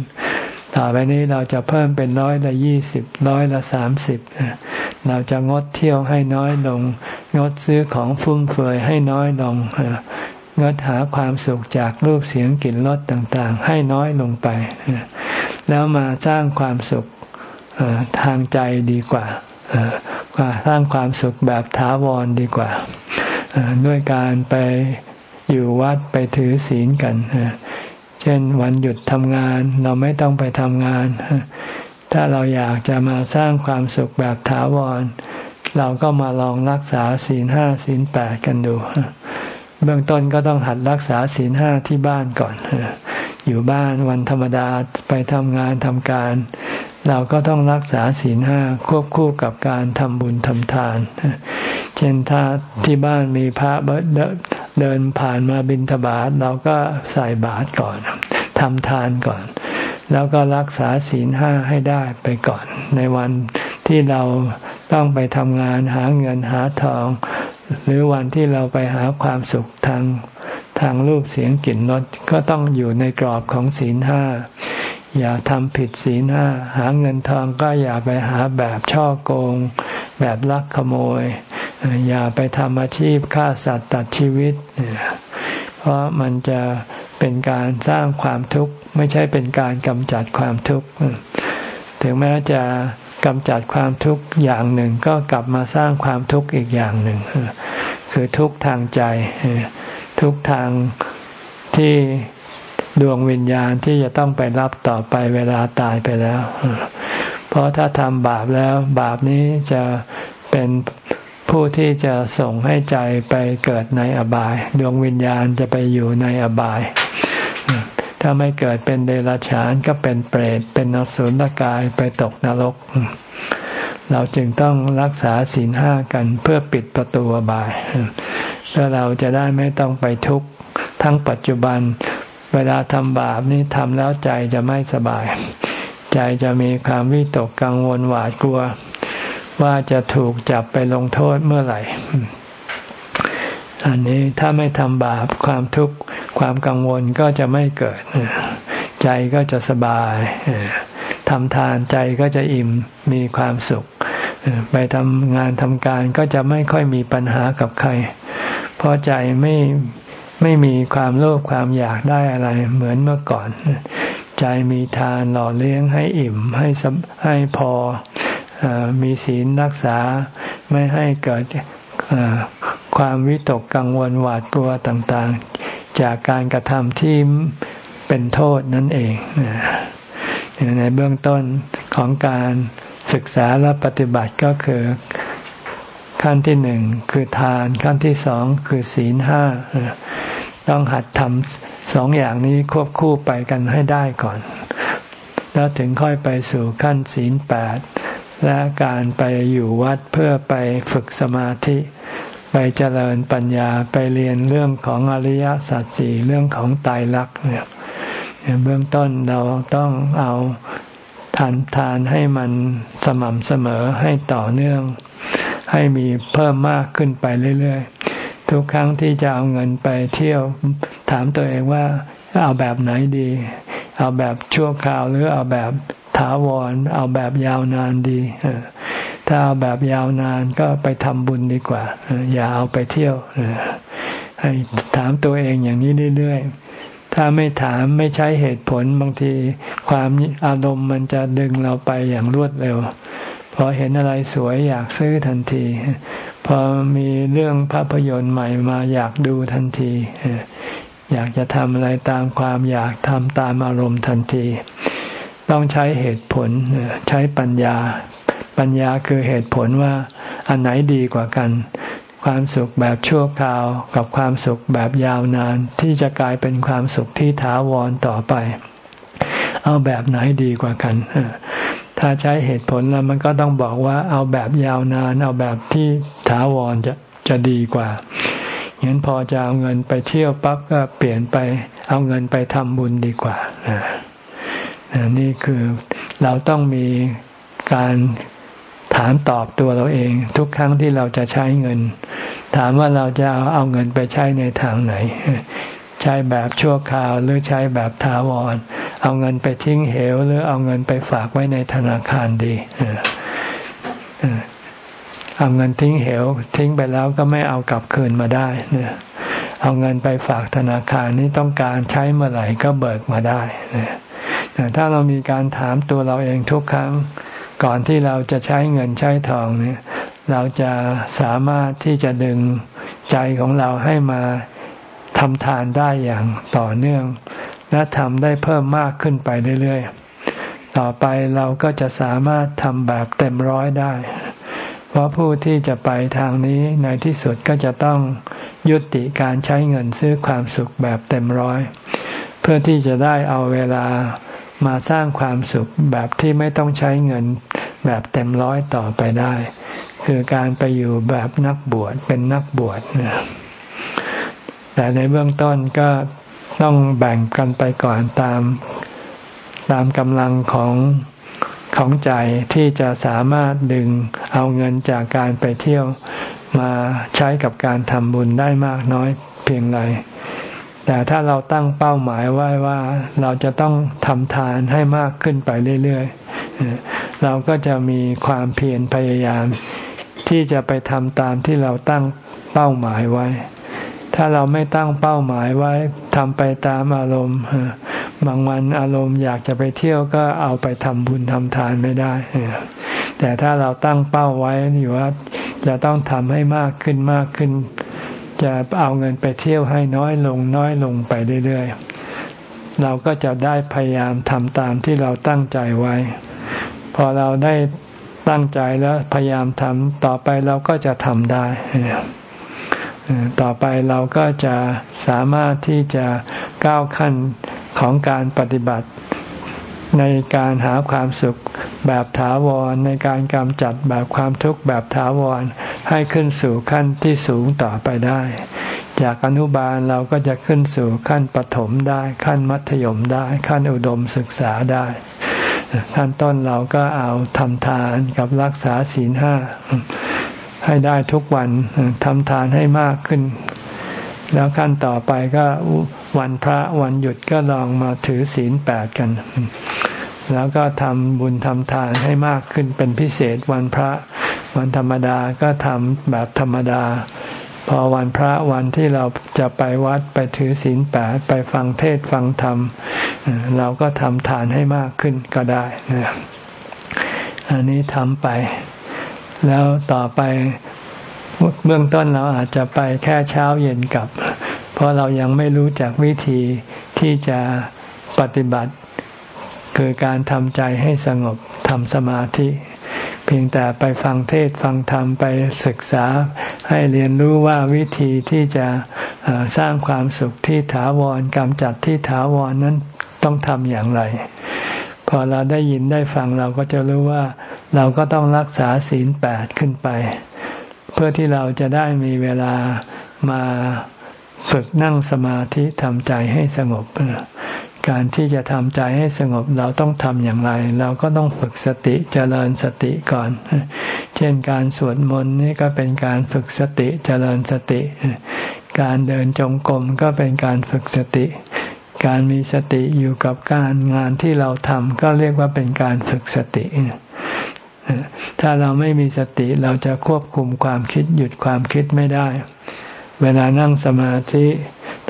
ต่อไปนี้เราจะเพิ่มเป็นร้อยละยี่สิบร้อยละสามสิบเราจะงดเที่ยวให้น้อยลง งดซื้อของฟุ่มเฟือยให้น้อยลงงดหาความสุขจากรูปเสียงกลิ่นรสต่างๆ ให้น้อยลงไป แล้วมาสร้างความสุขทางใจดีกว่าสร้างความสุขแบบถาวรดีกว่า ด้วยการไปอยู่วัดไปถือศีลกัน เช่นวันหยุดทำงานเราไม่ต้องไปทำงาน ถ้าเราอยากจะมาสร้างความสุขแบบถาวร เราก็มาลองรักษาศีลห้าศีลแปดกันดู เบื้องต้นก็ต้องหัดรักษาศีลห้าที่บ้านก่อน อยู่บ้านวันธรรมดาไปทำงานทำการ เราก็ต้องรักษาศีลห้าควบคู่กับการทำบุญทำทาน เช่นถ้าที่บ้านมีพระ เดินผ่านมาบิณฑบาตเราก็ใส่บาตรก่อนทำทานก่อน แล้วก็รักษาศีลห้าให้ได้ไปก่อน ในวันที่เราต้องไปทำงานหาเงินหาทอง หรือวันที่เราไปหาความสุขทางทางรูปเสียงกลิ่นรสก็ต้องอยู่ในกรอบของศีลห้าอย่าทำผิดศีลห้าหาเงินทองก็อย่าไปหาแบบช่อโกง แบบลักขโมย อย่าไปทำอาชีพฆ่าสัตว์ตัดชีวิต เพราะมันจะเป็นการสร้างความทุกข์ไม่ใช่เป็นการกำจัดความทุกข์ถึงแม้จะกำจัดความทุกข์อย่างหนึ่งก็กลับมาสร้างความทุกข์อีกอย่างหนึ่ง คือทุกข์ทางใจ ทุกข์ทางที่ดวงวิญญาณที่จะต้องไปรับต่อไปเวลาตายไปแล้ว เพราะถ้าทำบาปแล้ว บาปนี้จะเป็น ผู้ที่จะส่งให้ใจไปเกิดในอบาย ดวงวิญญาณจะไปอยู่ในอบาย ถ้าไม่เกิดเป็นเดรัจฉานก็เป็นเปรต เป็นนสุลกายไปตกนรก เราจึงต้องรักษาศีลห้ากันเพื่อปิดประตูอบาย เพื่อเราจะได้ไม่ต้องไปทุกข์ทั้งปัจจุบัน เวลาทำบาปนี้ทำแล้วใจจะไม่สบาย ใจจะมีความวิตกกังวลหวาดกลัว ว่าจะถูกจับไปลงโทษเมื่อไหร่ อันนี้ถ้าไม่ทำบาปความทุกข์ความกังวลก็จะไม่เกิด ใจก็จะสบายทำทานใจก็จะอิ่มมีความสุข ไปทำงานทำการก็จะไม่ค่อยมีปัญหากับใคร เพราะใจไม่ไม่มีความโลภความอยากได้อะไรเหมือนเมื่อก่อน ใจมีทานหล่อเลี้ยงให้อิ่มให้ให้พอ มีศีลรักษาไม่ให้เกิดความวิตกกังวลหวาดกลัวต่างๆ จากการกระทำที่เป็นโทษนั่นเองในเบื้องต้นของการศึกษาและปฏิบัติก็คือขั้นที่หนึ่งคือทานขั้นที่สองคือศีลห้าต้องหัดทำสองอย่างนี้ควบคู่ไปกันให้ได้ก่อน แล้วถึงค่อยไปสู่ขั้นศีลแปด และการไปอยู่วัดเพื่อไปฝึกสมาธิ ไปเจริญปัญญาไปเรียนเรื่องของอริยสัจสี่เรื่องของตายรักเนี่ยเบื้องต้นเราต้องเอาทานทานให้มันสม่ำเสมอให้ต่อเนื่อง ให้มีเพิ่มมากขึ้นไปเรื่อยๆ ทุกครั้งที่จะเอาเงินไปเที่ยวถามตัวเองว่าเอาแบบไหนดี เอาแบบชั่วคราวหรือเอาแบบถาวร เอาแบบยาวนานดีถ้าเอาแบบยาวนานก็ไปทำบุญดีกว่า อย่าเอาไปเที่ยวให้ถามตัวเองอย่างนี้เรื่อยๆ ถ้าไม่ถามไม่ใช้เหตุผลบางที ความอารมณ์มันจะดึงเราไปอย่างรวดเร็ว พอเห็นอะไรสวยอยากซื้อทันที พอมีเรื่องภาพยนตร์ใหม่มาอยากดูทันที อยากจะทำอะไรตามความอยากทำตามอารมณ์ทันที ต้องใช้เหตุผลใช้ปัญญา ปัญญาคือเหตุผลว่าอันไหนดีกว่ากัน ความสุขแบบชั่วคราว กับความสุขแบบยาวนาน ที่จะกลายเป็นความสุขที่ถาวรต่อไป เอาแบบไหนดีกว่ากันถ้าใช้เหตุผลแล้วมันก็ต้องบอกว่าเอาแบบยาวนาน เอาแบบที่ถาวรจะจะดีกว่า งั้นพอจะเอาเงินไปเที่ยวปั๊บก็เปลี่ยนไปเอาเงินไปทำบุญดีกว่านี่คือเราต้องมีการถามตอบตัวเราเอง ทุกครั้งที่เราจะใช้เงิน ถามว่าเราจะเอาเงินไปใช้ในทางไหน ใช้แบบชั่วคราวหรือใช้แบบถาวร เอาเงินไปทิ้งเหว หรือเอาเงินไปฝากไว้ในธนาคารดี เอาเงินทิ้งเหว ทิ้งไปแล้วก็ไม่เอากลับคืนมาได้เนี่ยเอาเงินไปฝากธนาคารนี่ต้องการใช้เมื่อไหร่ก็เบิกมาได้แต่ถ้าเรามีการถามตัวเราเองทุกครั้ง ก่อนที่เราจะใช้เงินใช้ทองเนี่ย เราจะสามารถที่จะดึงใจของเราให้มาทำทานได้อย่างต่อเนื่อง และทำได้เพิ่มมากขึ้นไปเรื่อยๆ ต่อไปเราก็จะสามารถทำแบบเต็มร้อยได้ เพราะผู้ที่จะไปทางนี้ในที่สุดก็จะต้องยุติการใช้เงินซื้อความสุขแบบเต็มร้อย เพื่อที่จะได้เอาเวลามาสร้างความสุขแบบที่ไม่ต้องใช้เงินแบบเต็มร้อยต่อไปได้ คือการไปอยู่แบบนักบวชเป็นนักบวชนะแต่ในเบื้องต้นก็ต้องแบ่งกันไปก่อนตามตามกำลังของ ของใจที่จะสามารถดึงเอาเงินจากการไปเที่ยวมาใช้กับการทำบุญได้มากน้อยเพียงไร แต่ถ้าเราตั้งเป้าหมายไว้ว่าเราจะต้องทำทานให้มากขึ้นไปเรื่อยๆ เราก็จะมีความเพียรพยายาม ที่จะไปทำตามที่เราตั้งเป้าหมายไว้ ถ้าเราไม่ตั้งเป้าหมายไว้ทำไปตามอารมณ์ บางวันอารมณ์อยากจะไปเที่ยวก็เอาไปทำบุญทำทานไม่ได้ แต่ถ้าเราตั้งเป้าไว้อยู่ว่าจะต้องทำให้มากขึ้นมากขึ้น จะเอาเงินไปเที่ยวให้น้อยลงน้อยลงไปเรื่อยๆ เราก็จะได้พยายามทำตามที่เราตั้งใจไว้ พอเราได้ตั้งใจแล้วพยายามทำต่อไปเราก็จะทำได้ต่อไปเราก็จะสามารถที่จะก้าวขั้น ของการปฏิบัติ ในการหาความสุขแบบถาวร ในการกำจัดแบบความทุกข์แบบถาวร ให้ขึ้นสู่ขั้นที่สูงต่อไปได้ จากอนุบาลเราก็จะขึ้นสู่ขั้นปฐมได้ ขั้นมัธยมได้ ขั้นอุดมศึกษาได้ขั้นต้นเราก็เอาทำทานกับรักษาศีลห้าให้ได้ทุกวันทำทานให้มากขึ้น แล้วขั้นต่อไปก็วันพระวันหยุดก็ลองมาถือศีลแปดกัน แล้วก็ทำบุญทำทานให้มากขึ้นเป็นพิเศษวันพระวันธรรมดาก็ทำแบบธรรมดา พอวันพระวันที่เราจะไปวัดไปถือศีลแปดไปฟังเทศฟังธรรม เราก็ทำทานให้มากขึ้นก็ได้นะอันนี้ทำไป แล้วต่อไป เบื้องต้นเราอาจจะไปแค่เช้าเย็นกลับ เพราะเรายังไม่รู้จักวิธีที่จะปฏิบัติ คือการทำใจให้สงบทำสมาธิ เพียงแต่ไปฟังเทศฟังธรรมไปศึกษา ให้เรียนรู้ว่าวิธีที่จะสร้างความสุขที่ถาวรกำจัดที่ถาวรนั้นต้องทำอย่างไร พอเราได้ยินได้ฟังเราก็จะรู้ว่าเราก็ต้องรักษาศีลแปดขึ้นไป เพื่อที่เราจะได้มีเวลามาฝึกนั่งสมาธิทำใจให้สงบ การที่จะทำใจให้สงบเราต้องทำอย่างไร เราก็ต้องฝึกสติเจริญสติก่อน เช่นการสวดมนต์นี่ก็เป็นการฝึกสติเจริญสติ การเดินจงกรมก็เป็นการฝึกสติ การมีสติอยู่กับการงานที่เราทำก็เรียกว่าเป็นการฝึกสติ ถ้าเราไม่มีสติเราจะควบคุมความคิดหยุดความคิดไม่ได้ เวลานั่งสมาธิ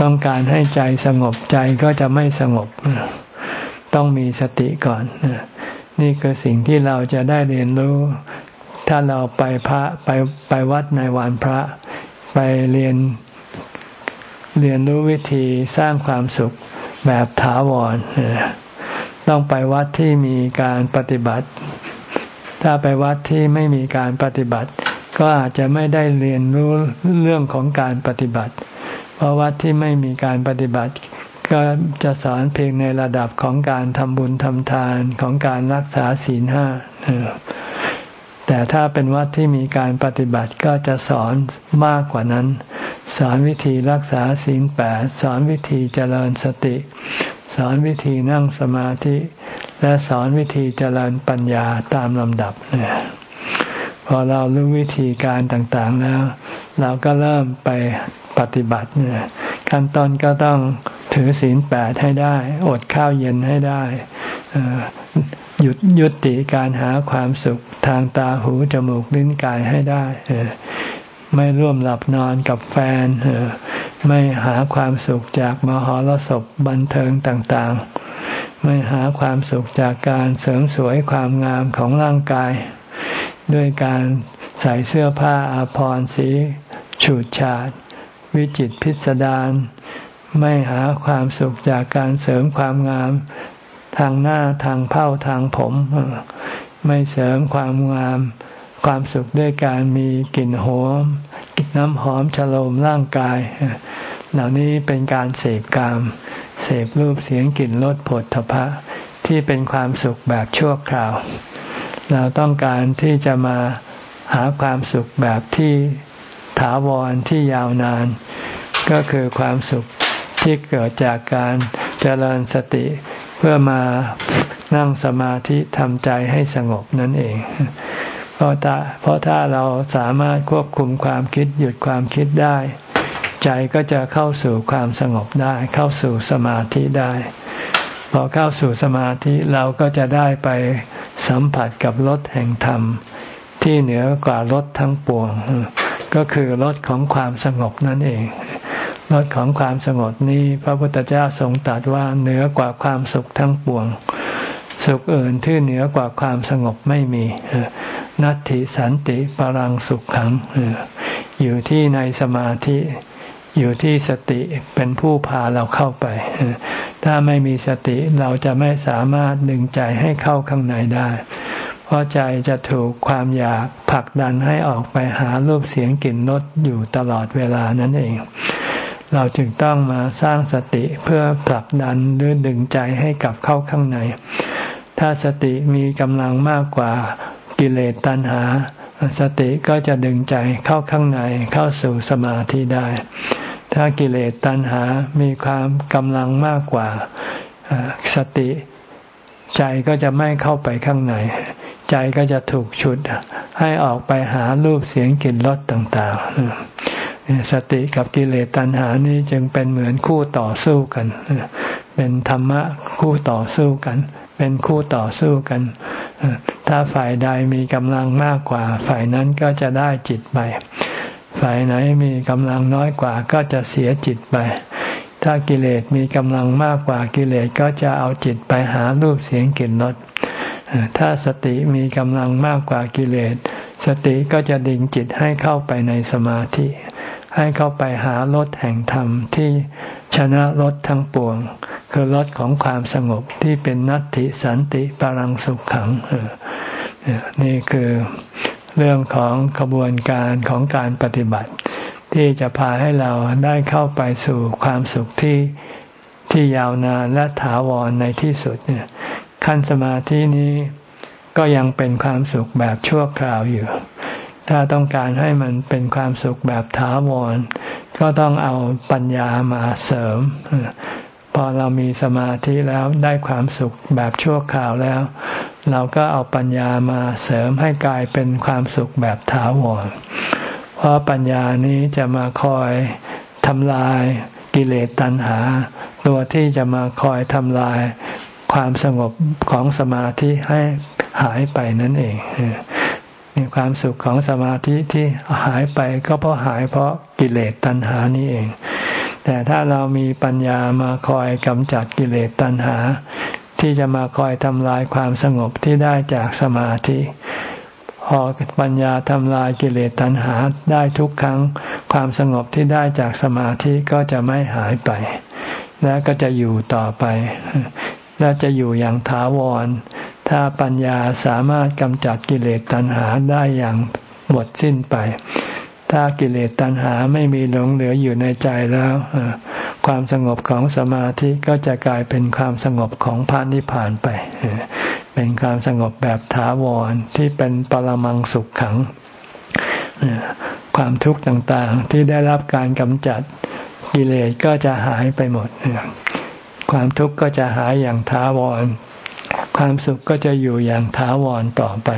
ต้องการให้ใจสงบใจก็จะไม่สงบ ต้องมีสติก่อน นี่คือสิ่งที่เราจะได้เรียนรู้ ถ้าเราไปพระไปไปวัดในวันพระ ไปเรียนเรียนรู้วิธีสร้างความสุขแบบถาวร ต้องไปวัดที่มีการปฏิบัติ ถ้าไปวัดที่ไม่มีการปฏิบัติ ก็อาจจะไม่ได้เรียนรู้เรื่องของการปฏิบัติ เพราะวัดที่ไม่มีการปฏิบัติ ก็จะสอนเพียงในระดับของการทำบุญทำทานของการรักษาศีลห้าแต่ถ้าเป็นวัดที่มีการปฏิบัติก็จะสอนมากกว่านั้น สอนวิธีรักษาศีลแปดสอนวิธีเจริญสติ สอนวิธีนั่งสมาธิ และสอนวิธีเจริญปัญญาตามลำดับเนี่ยพอเรารู้วิธีการต่างๆแล้ว เราก็เริ่มไปปฏิบัติขั้นตอนก็ต้องถือศีลแปดให้ได้ อดข้าวเย็นให้ได้หยุดยุติการหาความสุขทางตาหูจมูกลิ้นกายให้ได้ไม่ร่วมหลับนอนกับแฟนไม่หาความสุขจากมหรสพบันเทิงต่างๆ ไม่หาความสุขจากการเสริมสวยความงามของร่างกาย ด้วยการใส่เสื้อผ้าอาภรณ์สี ฉูดฉาด วิจิตพิสดารไม่หาความสุขจากการเสริมความงาม ทางหน้าทางเผ้าทางผม ไม่เสริมความงาม ความสุขด้วยการมีกลิ่นหอมกลิ่นน้ำหอมฉโลมร่างกาย เหล่านี้เป็นการเสพกาม เสพรูปเสียงกลิ่นรสผลทพะที่เป็นความสุขแบบชั่วคราว เราต้องการที่จะมาหาความสุขแบบที่ถาวรที่ยาวนาน ก็คือความสุขที่เกิดจากการเจริญสติ เพื่อมานั่งสมาธิทำใจให้สงบนั่นเอง เพราะถ้าเพราะถ้าเราสามารถควบคุมความคิดหยุดความคิดได้ ใจก็จะเข้าสู่ความสงบได้ เข้าสู่สมาธิได้ พอเข้าสู่สมาธิเราก็จะได้ไปสัมผัสกับรสแห่งธรรม ที่เหนือกว่ารสทั้งปวง ก็คือรสของความสงบนั่นเองรสของความสงบนี้พระพุทธเจ้าทรงตรัสว่าเหนือกว่าความสุขทั้งปวง สุขอื่นที่เหนือกว่าความสงบไม่มีนัตติสันติปรังสุขขังอยู่ที่ในสมาธิ อยู่ที่สติเป็นผู้พาเราเข้าไป ถ้าไม่มีสติเราจะไม่สามารถดึงใจให้เข้าข้างในได้ เพราะใจจะถูกความอยากผลักดันให้ออกไปหารูปเสียงกลิ่นรสอยู่ตลอดเวลานั่นเอง เราจึงต้องมาสร้างสติเพื่อผลักดันหรือดึงใจให้กลับเข้าข้างใน ถ้าสติมีกำลังมากกว่ากิเลสตัณหาสติก็จะดึงใจเข้าข้างในเข้าสู่สมาธิได้ ถ้ากิเลสตัณหามีความกำลังมากกว่าสติใจก็จะไม่เข้าไปข้างใน ใจก็จะถูกฉุดให้ออกไปหารูปเสียงกลิ่นรสต่างๆ สติกับกิเลสตัณหานี้จึงเป็นเหมือนคู่ต่อสู้กัน เป็นธรรมะคู่ต่อสู้กัน เป็นคู่ต่อสู้กัน ถ้าฝ่ายใดมีกำลังมากกว่า ฝ่ายนั้นก็จะได้จิตไป ฝ่ายไหนมีกำลังน้อยกว่าก็จะเสียจิตไป ถ้ากิเลสมีกำลังมากกว่ากิเลสก็จะเอาจิตไปหารูปเสียงกลิ่นรสถ้าสติมีกำลังมากกว่ากิเลส สติก็จะดึงจิตให้เข้าไปในสมาธิ ให้เข้าไปหารถแห่งธรรมที่ชนะรถทั้งปวง คือรถของความสงบที่เป็นนัตติสันติปรังสุขขังนี่คือ เรื่องของขบวนการของการปฏิบัติ ที่จะพาให้เราได้เข้าไปสู่ความสุขที่ที่ยาวนานและถาวรในที่สุดเนี่ยขั้นสมาธินี้ก็ยังเป็นความสุขแบบชั่วคราวอยู่ ถ้าต้องการให้มันเป็นความสุขแบบถาวร ก็ต้องเอาปัญญามาเสริม พอเรามีสมาธิแล้วได้ความสุขแบบชั่วคราวแล้ว เราก็เอาปัญญามาเสริมให้กลายเป็นความสุขแบบถาวร เพราะปัญญานี้จะมาคอยทำลายกิเลสตัณหา ตัวที่จะมาคอยทำลายความสงบของสมาธิให้หายไปนั่นเองนี่ความสุขของสมาธิที่หายไปก็เพราะหายเพราะกิเลสตัณหานี่เอง แต่ถ้าเรามีปัญญามาคอยกำจัดกิเลสตัณหา ที่จะมาคอยทำลายความสงบที่ได้จากสมาธิพอปัญญาทำลายกิเลสตัณหาได้ทุกครั้ง ความสงบที่ได้จากสมาธิก็จะไม่หายไป และก็จะอยู่ต่อไปและจะอยู่อย่างถาวร ถ้าปัญญาสามารถกำจัดกิเลสตัณหาได้อย่างหมดสิ้นไป ถ้ากิเลสตัณหาไม่มีหลงเหลืออยู่ในใจแล้วความสงบของสมาธิก็จะกลายเป็นความสงบของพระนิพพานไป เป็นความสงบแบบถาวรที่เป็นปรมังสุขขัง ความทุกข์ต่างๆ ที่ได้รับการกำจัดกิเลสก็จะหายไปหมด ความทุกข์ก็จะหายอย่างท้าวร ความสุขก็จะอยู่อย่างท้าวรต่อไป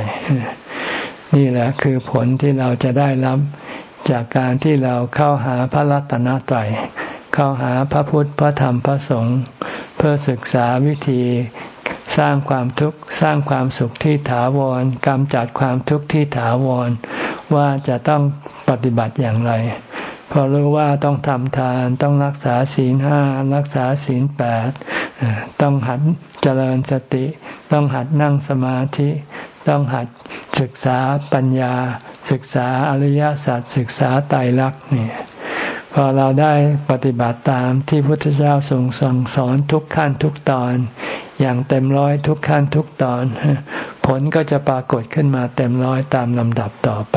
นี่แหละคือผลที่เราจะได้รับ จากการที่เราเข้าหาพระรัตนตรัยเข้าหาพระพุทธพระธรรมพระสงฆ์เพื่อศึกษาวิธีสร้างความทุกข์สร้างความสุขที่ถาวรกำจัดความทุกข์ที่ถาวร ว่าจะต้องปฏิบัติอย่างไร พอรู้ว่าต้องทำทานต้องรักษาศีลห้ารักษาศีลแปดต้องหัดเจริญสติ ต้องหัดนั่งสมาธิ ต้องหัดศึกษาปัญญา ศึกษาอริยสัจศึกษาไตรลักษณ์นี่พอเราได้ปฏิบัติตามที่พุทธเจ้าทรงสั่งสอนทุกขั้นทุกตอน อย่างเต็มร้อยทุกขั้นทุกตอน ผลก็จะปรากฏขึ้นมาเต็มร้อยตามลำดับต่อไป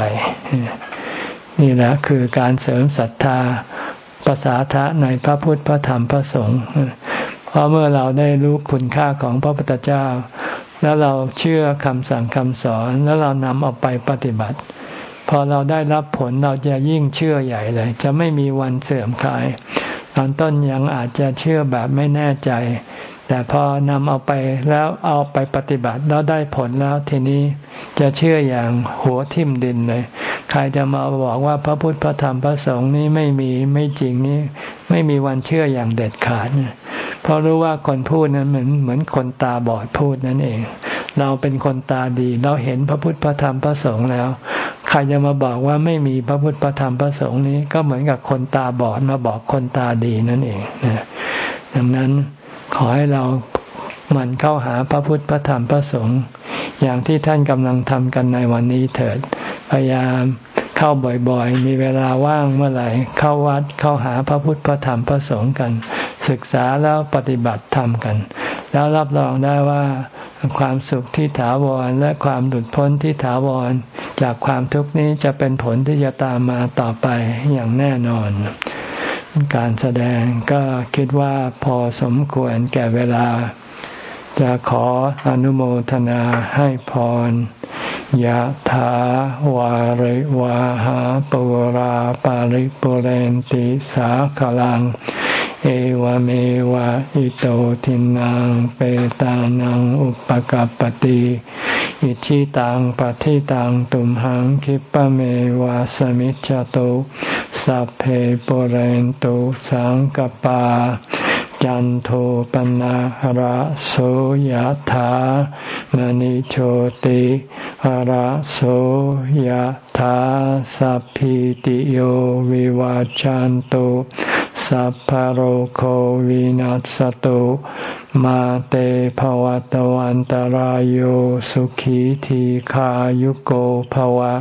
นี่แหละคือการเสริมศรัทธาภาษาทะในพระพุทธพระธรรมพระสงฆ์เพราะเมื่อเราได้รู้คุณค่าของพระพุทธเจ้า แล้วเราเชื่อคำสั่งคำสอนแล้วเรานำออกไปปฏิบัติ พอเราได้รับผลเราจะยิ่งเชื่อใหญ่เลย จะไม่มีวันเสื่อมคลาย ตอนต้นยังอาจจะเชื่อแบบไม่แน่ใจ แต่พอนำเอาไปแล้วเอาไปปฏิบัติแล้วได้ผลแล้วทีนี้จะเชื่ออย่างหัวทิ่มดินเลย ใครจะมาบอกว่าพระพุทธพระธรรมพระสงฆ์นี้ไม่มีไม่จริงนี้ ไม่มีวันเชื่ออย่างเด็ดขาดเเพราะรู้ว่าคนพูดนั้นเหมือนเหมือนคนตาบอดพูดนั่นเอง เราเป็นคนตาดี เราเห็นพระพุทธพระธรรมพระสงฆ์แล้ว ใครจะมาบอกว่าไม่มีพระพุทธพระธรรมพระสงฆ์นี้ก็เหมือนกับคนตาบอดมาบอกคนตาดีนั่นเองนะดังนั้นขอให้เราหมั่นเข้าหาพระพุทธพระธรรมพระสงฆ์อย่างที่ท่านกำลังทำกันในวันนี้เถิด พยายามเข้าบ่อยๆ มีเวลาว่างเมื่อไหร่ เข้าวัดเข้าหาพระพุทธพระธรรมพระสงฆ์กัน ศึกษาแล้วปฏิบัติธรรมกัน แล้วรับรองได้ว่าความสุขที่ถาวรและความหลุดพ้นที่ถาวร จากความทุกข์นี้จะเป็นผลที่จะตามมาต่อไปอย่างแน่นอน การแสดงก็คิดว่าพอสมควรแก่เวลา จะขออนุโมทนาให้พรยะถาวาริวาหาปุราปาริปุเรนติสาขลัง เอวเมวะอิโตทินังเปตานังอุปกัรปติอิชิตังปฏิตังตุมหังคิปะเมวะสมิจจตุสัพเพปเรนตุสังกปา จันโทปนะระโสยธามณิโชติระโสยธาสัพพิติโยวิวาจันตุ สัพพโรโควินัสตุมาเตภวะตวันตารโยสุขีทีขายุโกภวะ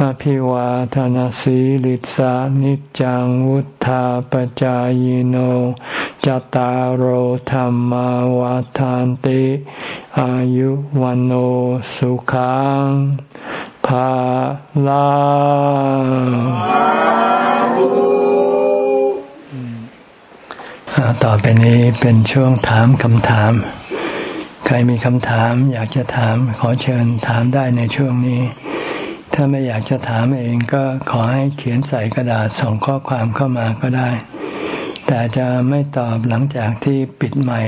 อภิวาทานสีลิสานิจังวุธาปจายโนจตารโหธรรมวาทานติ อายุวันโอสุขังภาลา ต่อไปนี้เป็นช่วงถามคำถาม ใครมีคำถามอยากจะถามขอเชิญถามได้ในช่วงนี้ ถ้าไม่อยากจะถามเองก็ขอให้เขียนใส่กระดาษส่งข้อความเข้ามาก็ได้ แต่จะไม่ตอบหลังจากที่ปิดใหม่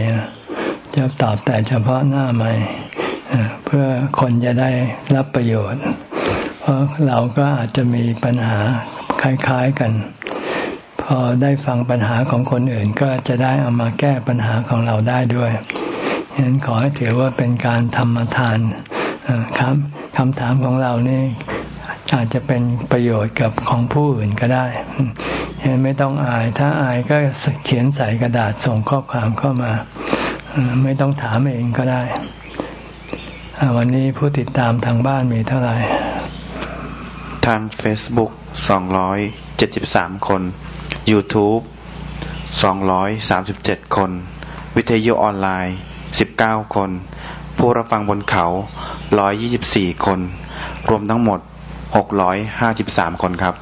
จะตอบแต่เฉพาะหน้าใหม่เพื่อคนจะได้รับประโยชน์ เพราะเราก็อาจจะมีปัญหาคล้ายๆกัน พอได้ฟังปัญหาของคนอื่น ก็จะได้เอามาแก้ปัญหาของเราได้ด้วยฉะนั้นขอให้ถือว่าเป็นการทำมทานครับคำถามของเรานี่อาจจะเป็นประโยชน์กับของผู้อื่นก็ได้ฉะนั้นไม่ต้องอาย ถ้าอายก็เขียนใส่กระดาษส่งข้อความเข้ามา ไม่ต้องถามเองก็ได้ วันนี้ผู้ติดตามทางบ้านมีเท่าไหร่ ทาง Facebook 273 คน YouTube 237 คน วิทยุออนไลน์ 19 คน ผู้รับฟังบนเขา 124 คน รวมทั้งหมด 653 คนครับ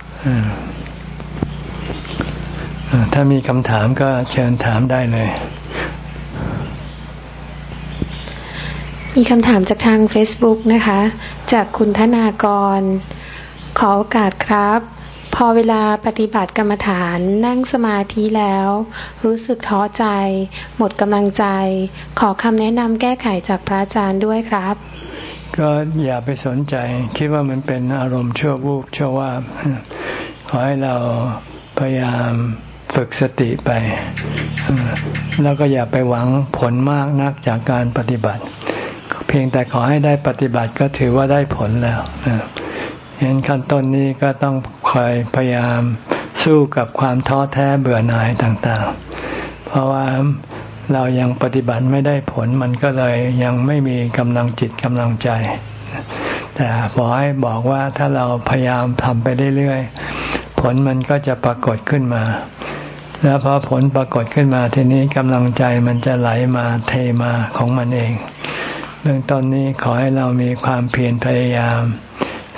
ถ้ามีคำถามก็เชิญถามได้เลย มีคำถามจากทาง Facebook นะคะ จากคุณธนากร ขอโอกาสครับ พอเวลาปฏิบัติกรรมฐานนั่งสมาธิแล้ว รู้สึกท้อใจ หมดกำลังใจ ขอคำแนะนำแก้ไขจากพระอาจารย์ด้วยครับ ก็อย่าไปสนใจ คิดว่ามันเป็นอารมณ์ชั่ววูบชั่ววาบขอให้เราพยายามฝึกสติไป แล้วก็อย่าไปหวังผลมากนักจากการปฏิบัติ เพียงแต่ขอให้ได้ปฏิบัติก็ถือว่าได้ผลแล้ว เห็นขั้นต้นนี้ก็ต้องคอยพยายามสู้กับความท้อแท้เบื่อหน่ายต่างๆ เพราะว่าเรายังปฏิบัติไม่ได้ผลมันก็เลยยังไม่มีกำลังจิตกำลังใจ แต่ขอให้บอกว่าถ้าเราพยายามทำไปเรื่อยๆ ผลมันก็จะปรากฏขึ้นมา แล้วพอผลปรากฏขึ้นมาทีนี้กำลังใจมันจะไหลมาเทมาของมันเองเรื่องตอนนี้ขอให้เรามีความเพียรพยายาม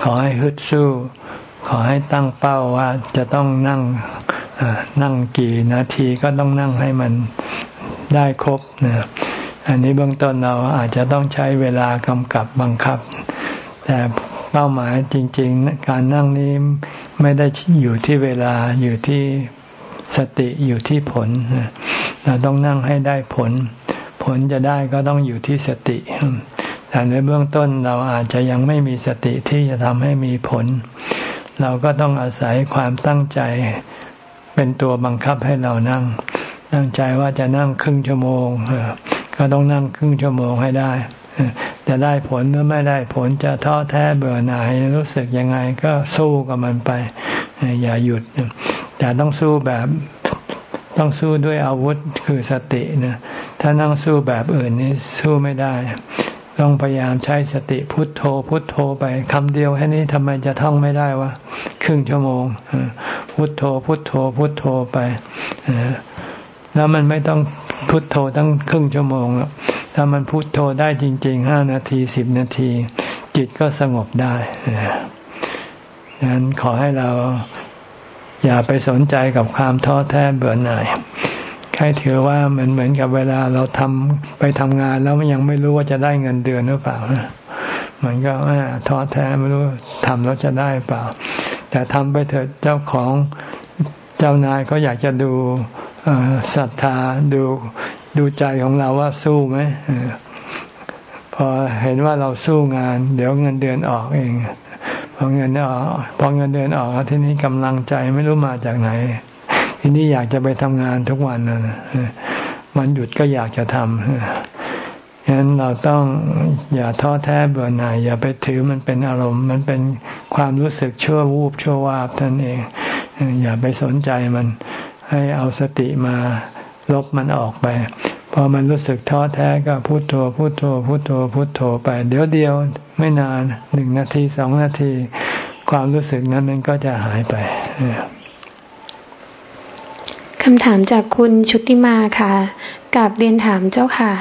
ขอให้ฮึดสู้ ขอให้ตั้งเป้าว่าจะต้องนั่งนั่งกี่นาทีก็ต้องนั่งให้มันได้ครบนะอันนี้เบื้องต้นเราอาจจะต้องใช้เวลากำกับบังคับ แต่เป้าหมายจริง ๆ การนั่งนี้ไม่ได้อยู่ที่เวลาอยู่ที่สติอยู่ที่ผลเราต้องนั่งให้ได้ผล ผลจะได้ก็ต้องอยู่ที่สติ แต่ในเบื้องต้นเราอาจจะยังไม่มีสติที่จะทำให้มีผล เราก็ต้องอาศัยความตั้งใจเป็นตัวบังคับให้เรานั่ง ตั้งใจว่าจะนั่งครึ่งชั่วโมงก็ต้องนั่งครึ่งชั่วโมงให้ได้จะได้ผลหรือไม่ได้ผลจะท้อแท้เบื่อหน่ายรู้สึกยังไงก็สู้กับมันไป อย่าหยุด แต่ต้องสู้แบบต้องสู้ด้วยอาวุธคือสตินะถ้านั่งสู้แบบอื่นนี่สู้ไม่ได้ ต้องพยายามใช้สติพุทโธ พุทโธไปคำเดียวแค่นี้ทำไมจะท่องไม่ได้วะครึ่งชั่วโมง พุทโธ พุทโธ พุทโธไปแล้วมันไม่ต้องพุทโธตั้งครึ่งชั่วโมงหรอกถ้ามันพุทโธได้จริงๆห้านาทีสิบนาที จิตก็สงบได้ดังนั้นขอให้เราอย่าไปสนใจกับความท้อแท้เบื่อหน่าย แค่ถือว่ามันเหมือนกับเวลาเราทำไปทำงานแล้วมันยังไม่รู้ว่าจะได้เงินเดือนหรือเปล่ามันก็ท้อแท้ไม่รู้ทำแล้วจะได้เปล่า แต่ทำไปเถิดเจ้าของเจ้านายเขาอยากจะดูศรัทธาดูดูใจของเราว่าสู้ไหมพอเห็นว่าเราสู้งาน เดี๋ยวเงินเดือนออกเองพอเงินออกพอเงินเดือนออกทีนี้กำลังใจไม่รู้มาจากไหน ทีนี้อยากจะไปทำงานทุกวันนะมันหยุดก็อยากจะทำฉะนั้นเราต้องอย่าท้อแท้เบื่อหน่าย อย่าไปถือมันเป็นอารมณ์ มันเป็นความรู้สึกชั่ววูบชั่ววาบท่านเอง อย่าไปสนใจมันให้เอาสติมาลบมันออกไป พอมันรู้สึกท้อแท้ก็พุโทโธพุโทโธพุโทโธพุโทโธไป เดี๋ยวเดียวไม่นานหนึ่งนาทีสองนาที ความรู้สึกนั้นมันก็จะหายไป คำถามจากคุณชุติมาค่ะกับเรียนถามเจ้าค่ะ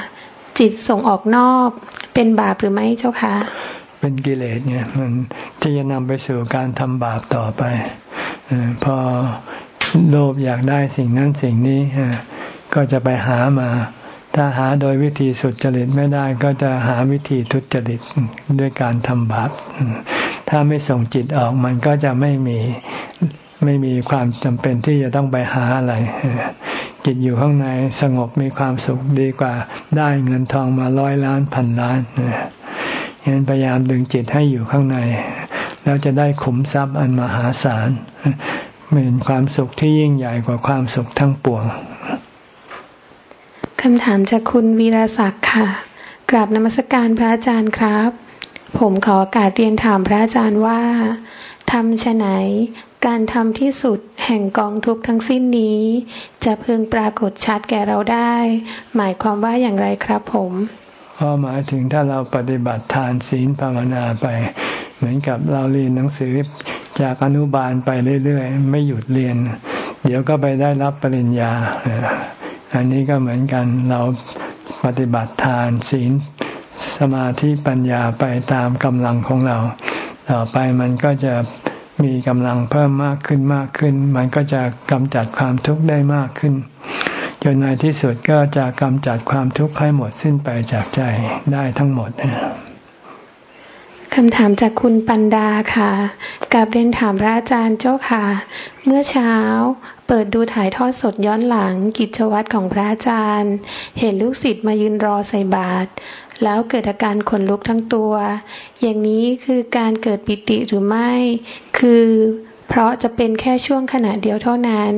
จิตส่งออกนอกเป็นบาปหรือไม่เจ้าค่ะ เป็นกิเลสเนี่ยมันที่จะนำไปสู่การทำบาปต่อไปอพอโลภอยากได้สิ่งนั้นสิ่งนี้ก็จะไปหามา ถ้าหาโดยวิธีสุดจริตไม่ได้ก็จะหาวิธีทุจริตด้วยการทำบาปถ้าไม่ส่งจิตออกมันก็จะไม่มี ไม่มีความจำเป็นที่จะต้องไปหาอะไร จิตอยู่ข้างในสงบมีความสุขดีกว่า ได้เงินทองมาร้อยล้านพันล้านฉะนั้นพยายามดึงจิตให้อยู่ข้างใน แล้วจะได้ขุมทรัพย์อันมหาศาลเป็นความสุขที่ยิ่งใหญ่กว่าความสุขทั้งปวงคำถามจากคุณวีรศักดิ์ค่ะ กราบนมัสการพระอาจารย์ครับ ผมขอโอกาสเรียนถามพระอาจารย์ว่า ทำชะไหน การทำที่สุดแห่งกองทุกทั้งสิ้นนี้ จะพึงปรากฏชัดแก่เราได้ หมายความว่าอย่างไรครับผมก็หมายถึงถ้าเราปฏิบัติทานศีลภาวนาไป เหมือนกับเราเรียนหนังสือจากอนุบาลไปเรื่อยๆ ไม่หยุดเรียน เดี๋ยวก็ไปได้รับปริญญา อันนี้ก็เหมือนกันเราปฏิบัติทานศีลสมาธิปัญญาไปตามกำลังของเรา ต่อไปมันก็จะมีกำลังเพิ่มมากขึ้นมากขึ้น มันก็จะกำจัดความทุกข์ได้มากขึ้น จนในที่สุดก็จะกำจัดความทุกข์ให้หมดสิ้นไปจากใจได้ทั้งหมด คำถามจากคุณปันดาค่ะกับเรียนถามพระอาจารย์เจ้าค่ะ เมื่อเช้าเปิดดูถ่ายทอดสดย้อนหลังกิจวัตรของพระอาจารย์ เห็นลูกศิษย์มายืนรอใส่บาตรแล้วเกิดอาการขนลุกทั้งตัว อย่างนี้คือการเกิดปิติหรือไม่ คือเพราะจะเป็นแค่ช่วงขณะเดียวเท่านั้น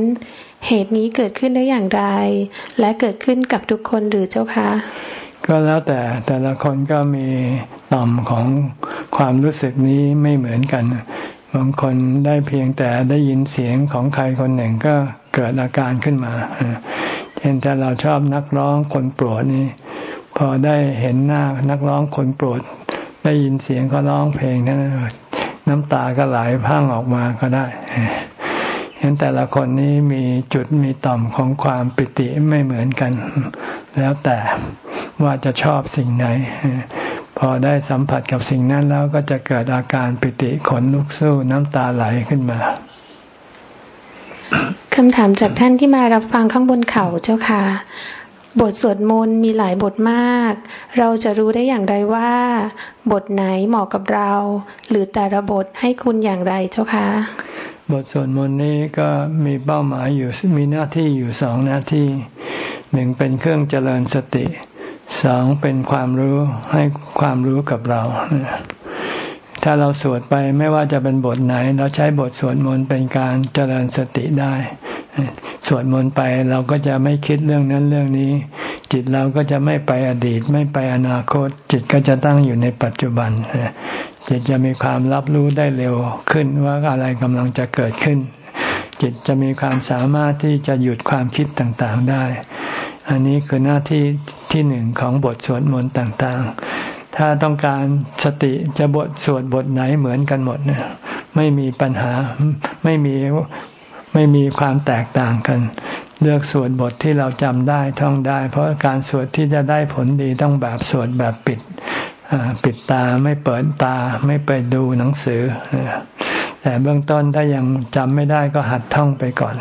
เหตุนี้เกิดขึ้นได้อย่างไร และเกิดขึ้นกับทุกคนหรือเจ้าคะ ก็แล้วแต่แต่ละคนก็มีต่อมของความรู้สึกนี้ไม่เหมือนกัน บางคนได้เพียงแต่ได้ยินเสียงของใครคนหนึ่งก็เกิดอาการขึ้นมา เช่นถ้าเราชอบนักร้องคนโปรดนี่พอได้เห็นหน้านักร้องคนโปรด ได้ยินเสียงเขาร้องเพลงนั้นน้ำตาก็ไหลพังออกมาก็ได้เห็นแต่ละคนนี้มีจุดมีต่อมของความปิติไม่เหมือนกัน แล้วแต่ ว่าจะชอบสิ่งไหน พอได้สัมผัสกับสิ่งนั้นแล้วก็จะเกิดอาการปิติขนลุกสู้น้ำตาไหลขึ้นมาคำถามจากท่านที่มารับฟังข้างบนเขาเจ้าค่ะ บทสวดมนต์มีหลายบทมาก เราจะรู้ได้อย่างไรว่า บทไหนเหมาะกับเรา หรือแต่ละบทให้คุณอย่างไรเจ้าคะบทสวดมนต์นี้ก็มีเป้าหมายอยู่มีหน้าที่อยู่สองหน้าที่หนึ่งเป็นเครื่องเจริญสติ สองเป็นความรู้ให้ความรู้กับเรา ถ้าเราสวดไปไม่ว่าจะเป็นบทไหน เราใช้บทสวดมนต์เป็นการเจริญสติได้ สวดมนต์ไปเราก็จะไม่คิดเรื่องนั้นเรื่องนี้ จิตเราก็จะไม่ไปอดีต ไม่ไปอนาคต จิตก็จะตั้งอยู่ในปัจจุบันจิตจะมีความรับรู้ได้เร็วขึ้นว่าอะไรกำลังจะเกิดขึ้น จิตจะมีความสามารถที่จะหยุดความคิดต่างๆได้ อันนี้คือหน้าที่ที่หนึ่งของบทสวดมนต์ต่างๆ ถ้าต้องการสติจะบทสวดบทไหนเหมือนกันหมดเนี่ยไม่มีปัญหาไม่มีไม่มีความแตกต่างกัน เลือกสวดบทที่เราจำได้ท่องได้ เพราะการสวดที่จะได้ผลดีต้องแบบสวดแบบปิดปิดตาไม่เปิดตาไม่ไปดูหนังสือ แต่เบื้องต้นถ้ายังจำไม่ได้ก็หัดท่องไปก่อน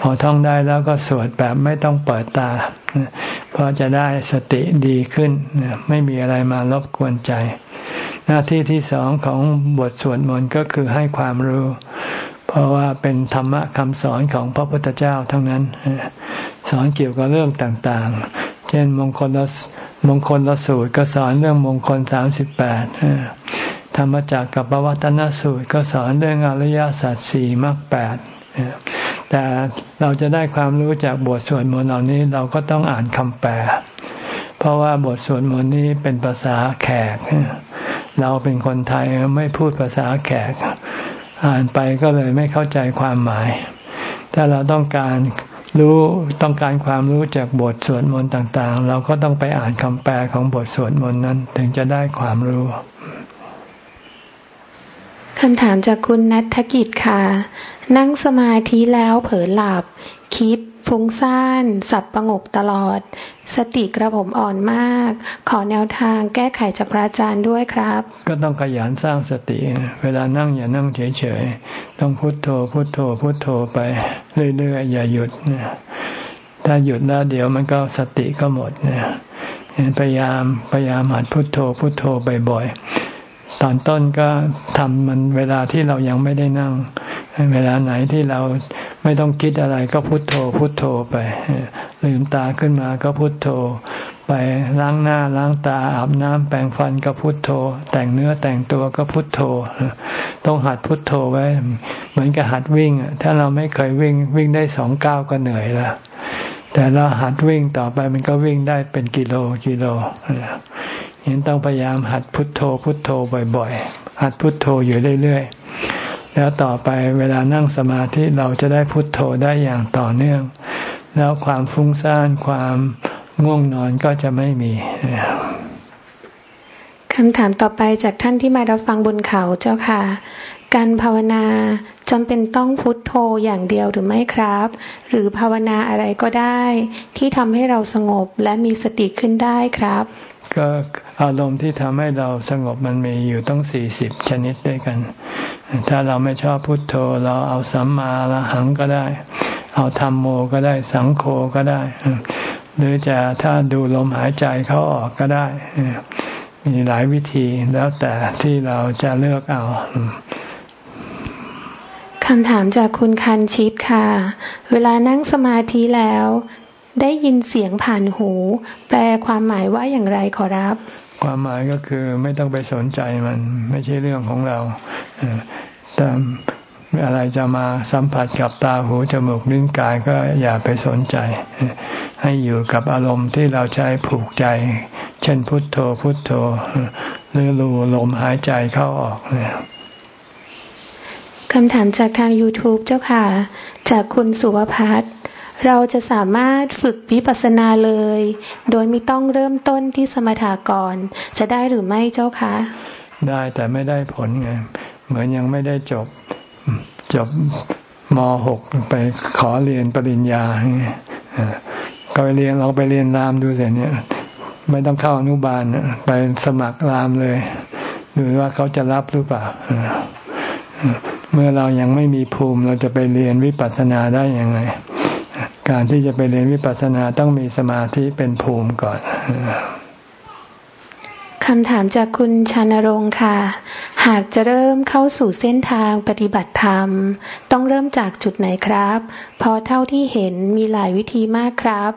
พอท่องได้แล้วก็สวดแบบไม่ต้องเปิดตา เพราะจะได้สติดีขึ้น ไม่มีอะไรมารบกวนใจ หน้าที่ที่สองของบทสวดมนต์ก็คือให้ความรู้ เพราะว่าเป็นธรรมะคำสอนของพระพุทธเจ้าทั้งนั้น สอนเกี่ยวกับเรื่องต่างๆ เช่นมงคลละมงคลละสูตรก็สอนเรื่องมงคลสามสิบแปดธรรมจักรกับปวัตนสูตรก็สอนเรื่องอริยสัจสี่มรรคแปด แต่เราจะได้ความรู้จากบทสวดมนต์เหล่านี้เราก็ต้องอ่านคำแปล เพราะว่าบทสวดมนต์นี้เป็นภาษาแขก เราเป็นคนไทยไม่พูดภาษาแขก อ่านไปก็เลยไม่เข้าใจความหมาย ถ้าเราต้องการรู้ต้องการความรู้จากบทสวดมนต์ต่าง ๆ เราก็ต้องไปอ่านคำแปลของบทสวดมนต์นั้น ถึงจะได้ความรู้ คำถามจากคุณนัทกิจค่ะ นั่งสมาธิแล้วเผลอหลับ คิดฟุ้งซ่าน สับประงกตลอด สติกระผมอ่อนมาก ขอแนวทางแก้ไขจากพระอาจารย์ด้วยครับ ก็ต้องขยันสร้างสติ เวลานั่งอย่านั่งเฉยๆ ต้องพุโทโธ พุโทโธ พุโทโธไป เรื่อยๆ อย่าหยุด ถ้าหยุดแล้วเดี๋ยวมันก็สติก็หมดเนี่ยพยายามพยายามหัดพุโทโธ พุโทโธบ่อยๆ ตอนต้นก็ทำมันเวลาที่เรายังไม่ได้นั่ง เวลาไหนที่เราไม่ต้องคิดอะไรก็พุโทโธ พุโทโธไปลืมตาขึ้นมาก็พุโทโธ ไปล้างหน้าล้างตาอาบน้ำแปรงฟันก็พุโทโธ แต่งเนื้อแต่งตัวก็พุโทโธ ต้องหัดพุโทโธไว้ เหมือนกับหัดวิ่ง ถ้าเราไม่เคยวิ่งวิ่งได้สองก้าวก็เหนื่อยแล้วแต่เราหัดวิ่งต่อไปมันก็วิ่งได้เป็นกิโลกิโล ยังต้องพยายามหัดพุทโธพุทโธบ่อยๆ หัดพุทโธอยู่เรื่อยๆ แล้วต่อไปเวลานั่งสมาธิเราจะได้พุทโธได้อย่างต่อเนื่อง แล้วความฟุ้งซ่านความง่วงนอนก็จะไม่มีคำถามต่อไปจากท่านที่มารับฟังบนเขาเจ้าค่ะ การภาวนาจำเป็นต้องพุทโธอย่างเดียวหรือไม่ครับ หรือภาวนาอะไรก็ได้ ที่ทำให้เราสงบและมีสติขึ้นได้ครับ ก็อารมณ์ที่ทำให้เราสงบมันมีอยู่ต้องสี่สิบชนิดด้วยกัน ถ้าเราไม่ชอบพุทโธ เราเอาสัมมาละหังก็ได้ เอาธรรมโมก็ได้สังโฆก็ได้ หรือจะถ้าดูลมหายใจเขาออกก็ได้ มีหลายวิธีแล้วแต่ที่เราจะเลือกเอาคำถามจากคุณคันชิดค่ะ เวลานั่งสมาธิแล้ว ได้ยินเสียงผ่านหู แปลความหมายว่าอย่างไรขอรับ ความหมายก็คือไม่ต้องไปสนใจมัน ไม่ใช่เรื่องของเราแต่อะไรจะมาสัมผัสกับตาหูจมูกลิ้นกายก็อย่าไปสนใจ ให้อยู่กับอารมณ์ที่เราใช้ผูกใจ เช่นพุทโธพุทโธหรือรูลมหายใจเข้าออกเนี่ยคำถามจากทาง YouTube เจ้าค่ะ จากคุณสุวพัฒน์ เราจะสามารถฝึกวิปัสสนาเลย โดยไม่ต้องเริ่มต้นที่สมถะก่อน จะได้หรือไม่เจ้าคะ ได้แต่ไม่ได้ผลไงเหมือนยังไม่ได้จบจบม .6 ไปขอเรียนปริญญาก็ไปเรียนเราไปเรียนรามดูเสร็จเนี่ย ไม่ต้องเข้าอนุบาลไปสมัครรามเลยดูว่าเขาจะรับหรือเปล่าเมื่อเรายังไม่มีภูมิเราจะไปเรียนวิปัสสนาได้ยังไง การที่จะไปเรียนวิปัสสนาต้องมีสมาธิเป็นภูมิก่อนคำถามจากคุณชานรงค์ค่ะ หากจะเริ่มเข้าสู่เส้นทางปฏิบัติธรรม ต้องเริ่มจากจุดไหนครับเพราะเท่าที่เห็นมีหลายวิธีมากครับ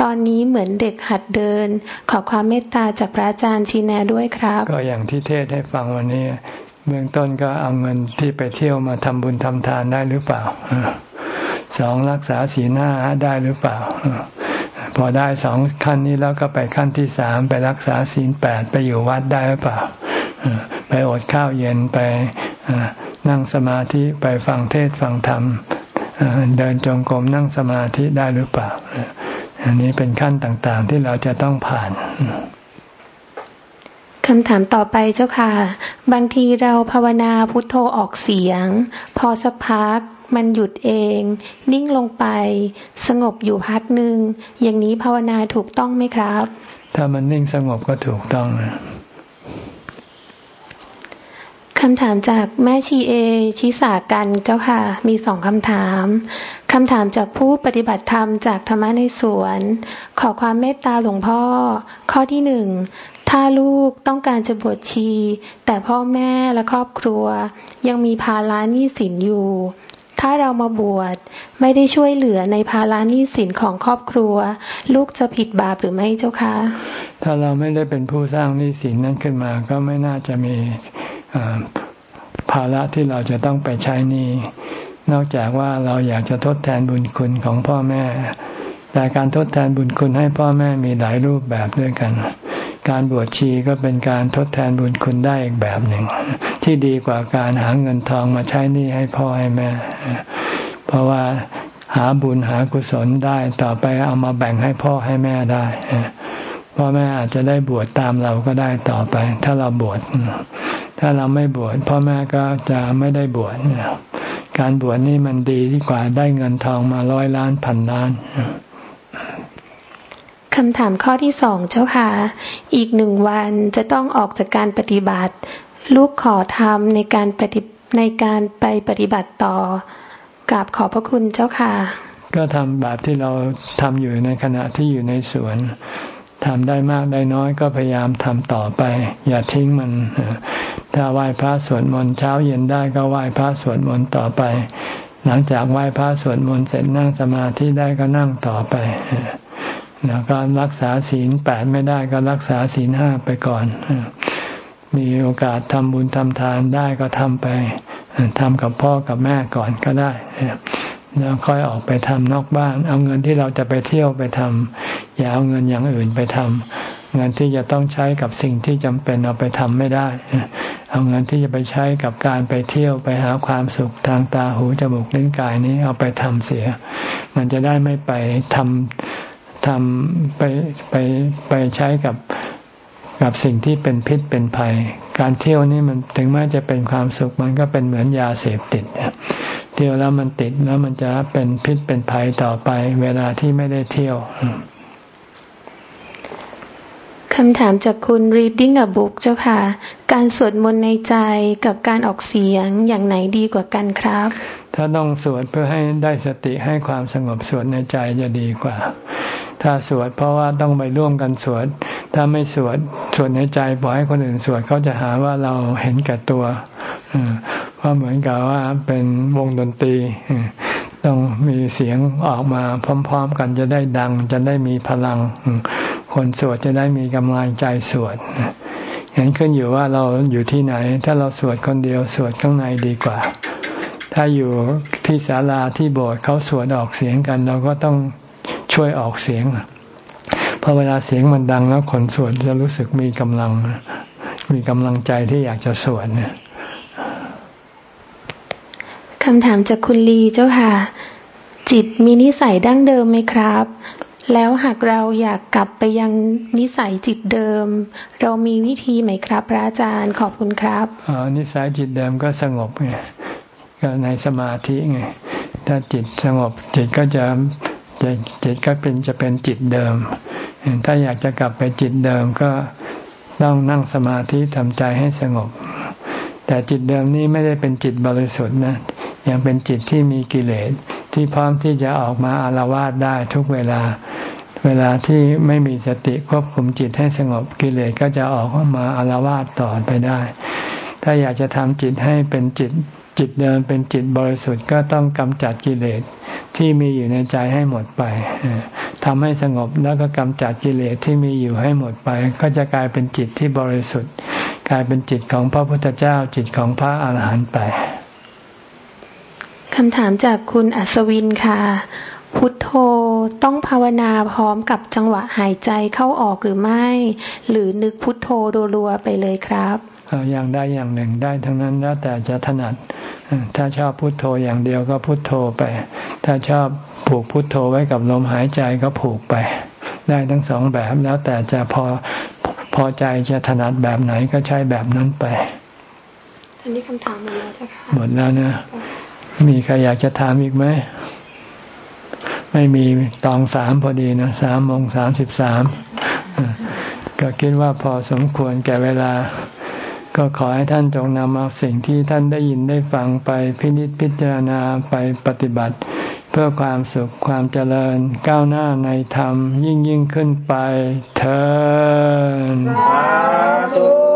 ตอนนี้เหมือนเด็กหัดเดิน ขอความเมตตาจากพระอาจารย์ชีแนด้วยครับ ก็อย่างที่เทศให้ฟังวันนี้ เบื้องต้นก็เอาเงินที่ไปเที่ยวมาทำบุญทำทานได้หรือเปล่า สองรักษาศีลห้าได้หรือเปล่า พอได้สองขั้นนี้แล้วก็ไปขั้นที่สามไปรักษาศีลแปดไปอยู่วัดได้หรือเปล่า ไปอดข้าวเย็นไปนั่งสมาธิไปฟังเทศฟังธรรมเดินจงกรมนั่งสมาธิได้หรือเปล่า อันนี้เป็นขั้นต่างๆที่เราจะต้องผ่านคำถามต่อไปเจ้าค่ะ บางทีเราภาวนาพุทโธออกเสียง พอสักพัก มันหยุดเอง นิ่งลงไป สงบอยู่พักหนึ่งอย่างนี้ภาวนาถูกต้องไหมครับ ถ้ามันนิ่งสงบก็ถูกต้องคำถามจากแม่ชีเอ ชิสากันเจ้าค่ะ มีสองคำถาม คำถามจากผู้ปฏิบัติธรรมจากธรรมะในสวน ขอความเมตตาหลวงพ่อ ข้อที่หนึ่ง ถ้าลูกต้องการจะบวชชี แต่พ่อแม่และครอบครัว ยังมีภาระหนี้สินอยู่ ถ้าเรามาบวชไม่ได้ช่วยเหลือในภาระหนี้สินของครอบครัว ลูกจะผิดบาปหรือไม่เจ้าคะถ้าเราไม่ได้เป็นผู้สร้างหนี้สินนั้นขึ้นมา ก็ไม่น่าจะมีภาระที่เราจะต้องไปใช้หนี้นอกจากว่าเราอยากจะทดแทนบุญคุณของพ่อแม่ แต่การทดแทนบุญคุณให้พ่อแม่มีหลายรูปแบบด้วยกัน การบวชชีก็เป็นการทดแทนบุญคุณได้อีกแบบหนึ่ง ที่ดีกว่าการหาเงินทองมาใช้หนี้ให้พ่อให้แม่ เพราะว่าหาบุญหากุศลได้ต่อไปเอามาแบ่งให้พ่อให้แม่ได้พ่อแม่อาจจะได้บวชตามเราก็ได้ต่อไป ถ้าเราบวชถ้าเราไม่บวชพ่อแม่ก็จะไม่ได้บวชการบวชนี่มันดีที่กว่าได้เงินทองมาร้อยล้านพันล้าน คำถามข้อที่สองเจ้าค่ะ อีกหนึ่งวันจะต้องออกจากการปฏิบัติ ลูกขอทำในการปฏิในการไปปฏิบัติต่อกราบขอพระคุณเจ้าค่ะ ก็ทำแบบที่เราทำอยู่ในขณะที่อยู่ในสวนทำได้มากได้น้อยก็พยายามทำต่อไป อย่าทิ้งมัน ถ้าไหว้พระสวดมนต์เช้าเย็นได้ก็ไหว้พระสวดมนต์ต่อไป หลังจากไหว้พระสวดมนต์เสร็จนั่งสมาธิได้ก็นั่งต่อไป แล้วก็รักษาศีลแปดไม่ได้ก็รักษาศีลห้าไปก่อน มีโอกาสทำบุญทำทานได้ก็ทำไปทำกับพ่อกับแม่ก่อนก็ได้แล้วค่อยออกไปทำนอกบ้าน เอาเงินที่เราจะไปเที่ยวไปทำอย่าเอาเงินอย่างอื่นไปทำเงินที่จะต้องใช้กับสิ่งที่จำเป็นเอาไปทำไม่ได้ เอาเงินที่จะไปใช้กับการไปเที่ยวไปหาความสุขทางตาหูจมูกลิ้นกายนี้เอาไปทำเสีย มันจะได้ไม่ไปทำ ทำไปไปไปใช้กับกับสิ่งที่เป็นพิษเป็นภัย การเที่ยวนี่มันถึงแม้จะเป็นความสุขมันก็เป็นเหมือนยาเสพติดเที่ยวแล้วมันติดแล้วมันจะเป็นพิษเป็นภัยต่อไป เวลาที่ไม่ได้เที่ยว คำถามจากคุณ reading a book เจ้าค่ะ การสวดมนต์ในใจกับการออกเสียงอย่างไหนดีกว่ากันครับ ถ้าต้องสวดเพื่อให้ได้สติให้ความสงบสวดในใจจะดีกว่า ถ้าสวดเพราะว่าต้องไปร่วมกันสวด ถ้าไม่สวดสวดในใจปล่อยให้คนอื่นสวดเขาจะหาว่าเราเห็นแก่ตัวเพราะเหมือนกับว่าเป็นวงดนตรีต้องมีเสียงออกมาพร้อม ๆ กันจะได้ดังจะได้มีพลัง คนสวดจะได้มีกำลังใจสวดเห็นขึ้นอยู่ว่าเราอยู่ที่ไหน ถ้าเราสวดคนเดียวสวดข้างในดีกว่า ถ้าอยู่ที่ศาลาที่โบสถ์เขาสวดออกเสียงกัน เราก็ต้องช่วยออกเสียงพอเวลาเสียงมันดังแล้วคนสวดจะรู้สึกมีกำลัง มีกำลังใจที่อยากจะสวดเนี่ยคำถามจากคุณลีเจ้าค่ะ จิตมีนิสัยดั้งเดิมไหมครับ แล้วหากเราอยากกลับไปยังนิสัยจิตเดิม เรามีวิธีไหมครับ พระอาจารย์ขอบคุณครับอ๋อนิสัยจิตเดิมก็สงบไงก็ในสมาธิไงถ้าจิตสงบจิตก็จะจะจิตก็เป็นจะเป็นจิตเดิม ถ้าอยากจะกลับไปจิตเดิมก็ต้องนั่งสมาธิทำใจให้สงบ แต่จิตเดิมนี้ไม่ได้เป็นจิตบริสุทธิ์นะยังเป็นจิตที่มีกิเลส ที่พร้อมที่จะออกมาอารวาสได้ทุกเวลา เวลาที่ไม่มีสติควบคุมจิตให้สงบกิเลสก็จะออกมาอารวาสต่อไปได้ ถ้าอยากจะทำจิตให้เป็นจิตจิตเดิมเป็นจิตบริสุทธิ์ก็ต้องกำจัดกิเลสที่มีอยู่ในใจให้หมดไปทำให้สงบแล้วก็กำจัดกิเลสที่มีอยู่ให้หมดไป ก็จะกลายเป็นจิตที่บริสุทธิ์ กลายเป็นจิตของพระพุทธเจ้าจิตของพระอาหารหันต์ไป คำถามจากคุณอัศวินค่ะ พุทโธต้องภาวนาพร้อมกับจังหวะหายใจเข้าออกหรือไม่ หรือนึกพุทโธรัวๆไปเลยครับอย่างได้อย่างหนึ่งได้ทั้งนั้นแล้วแต่จะถนัด ถ้าชอบพุทโธอย่างเดียวก็พุทโธไป ถ้าชอบผูกพุทโธไว้กับลมหายใจก็ผูกไป ได้ทั้งสองแบบแล้วแต่จะพอพอใจจะถนัดแบบไหนก็ใช้แบบนั้นไปอันนี้คำถามหมดแล้วจ้ะค่ะหมดแล้วนะ มีใครอยากจะถามอีกไหม ไม่มีตองสามพอดีนะสามโมงสามสิบสามก็คิดว่าพอสมควรแก่เวลา ก็ขอให้ท่านจงนำเอาสิ่งที่ท่านได้ยินได้ฟังไปพินิจพิจารณาไปปฏิบัติ เพื่อความสุขความเจริญ ก้าวหน้าในธรรมยิ่งยิ่งขึ้นไปเถิด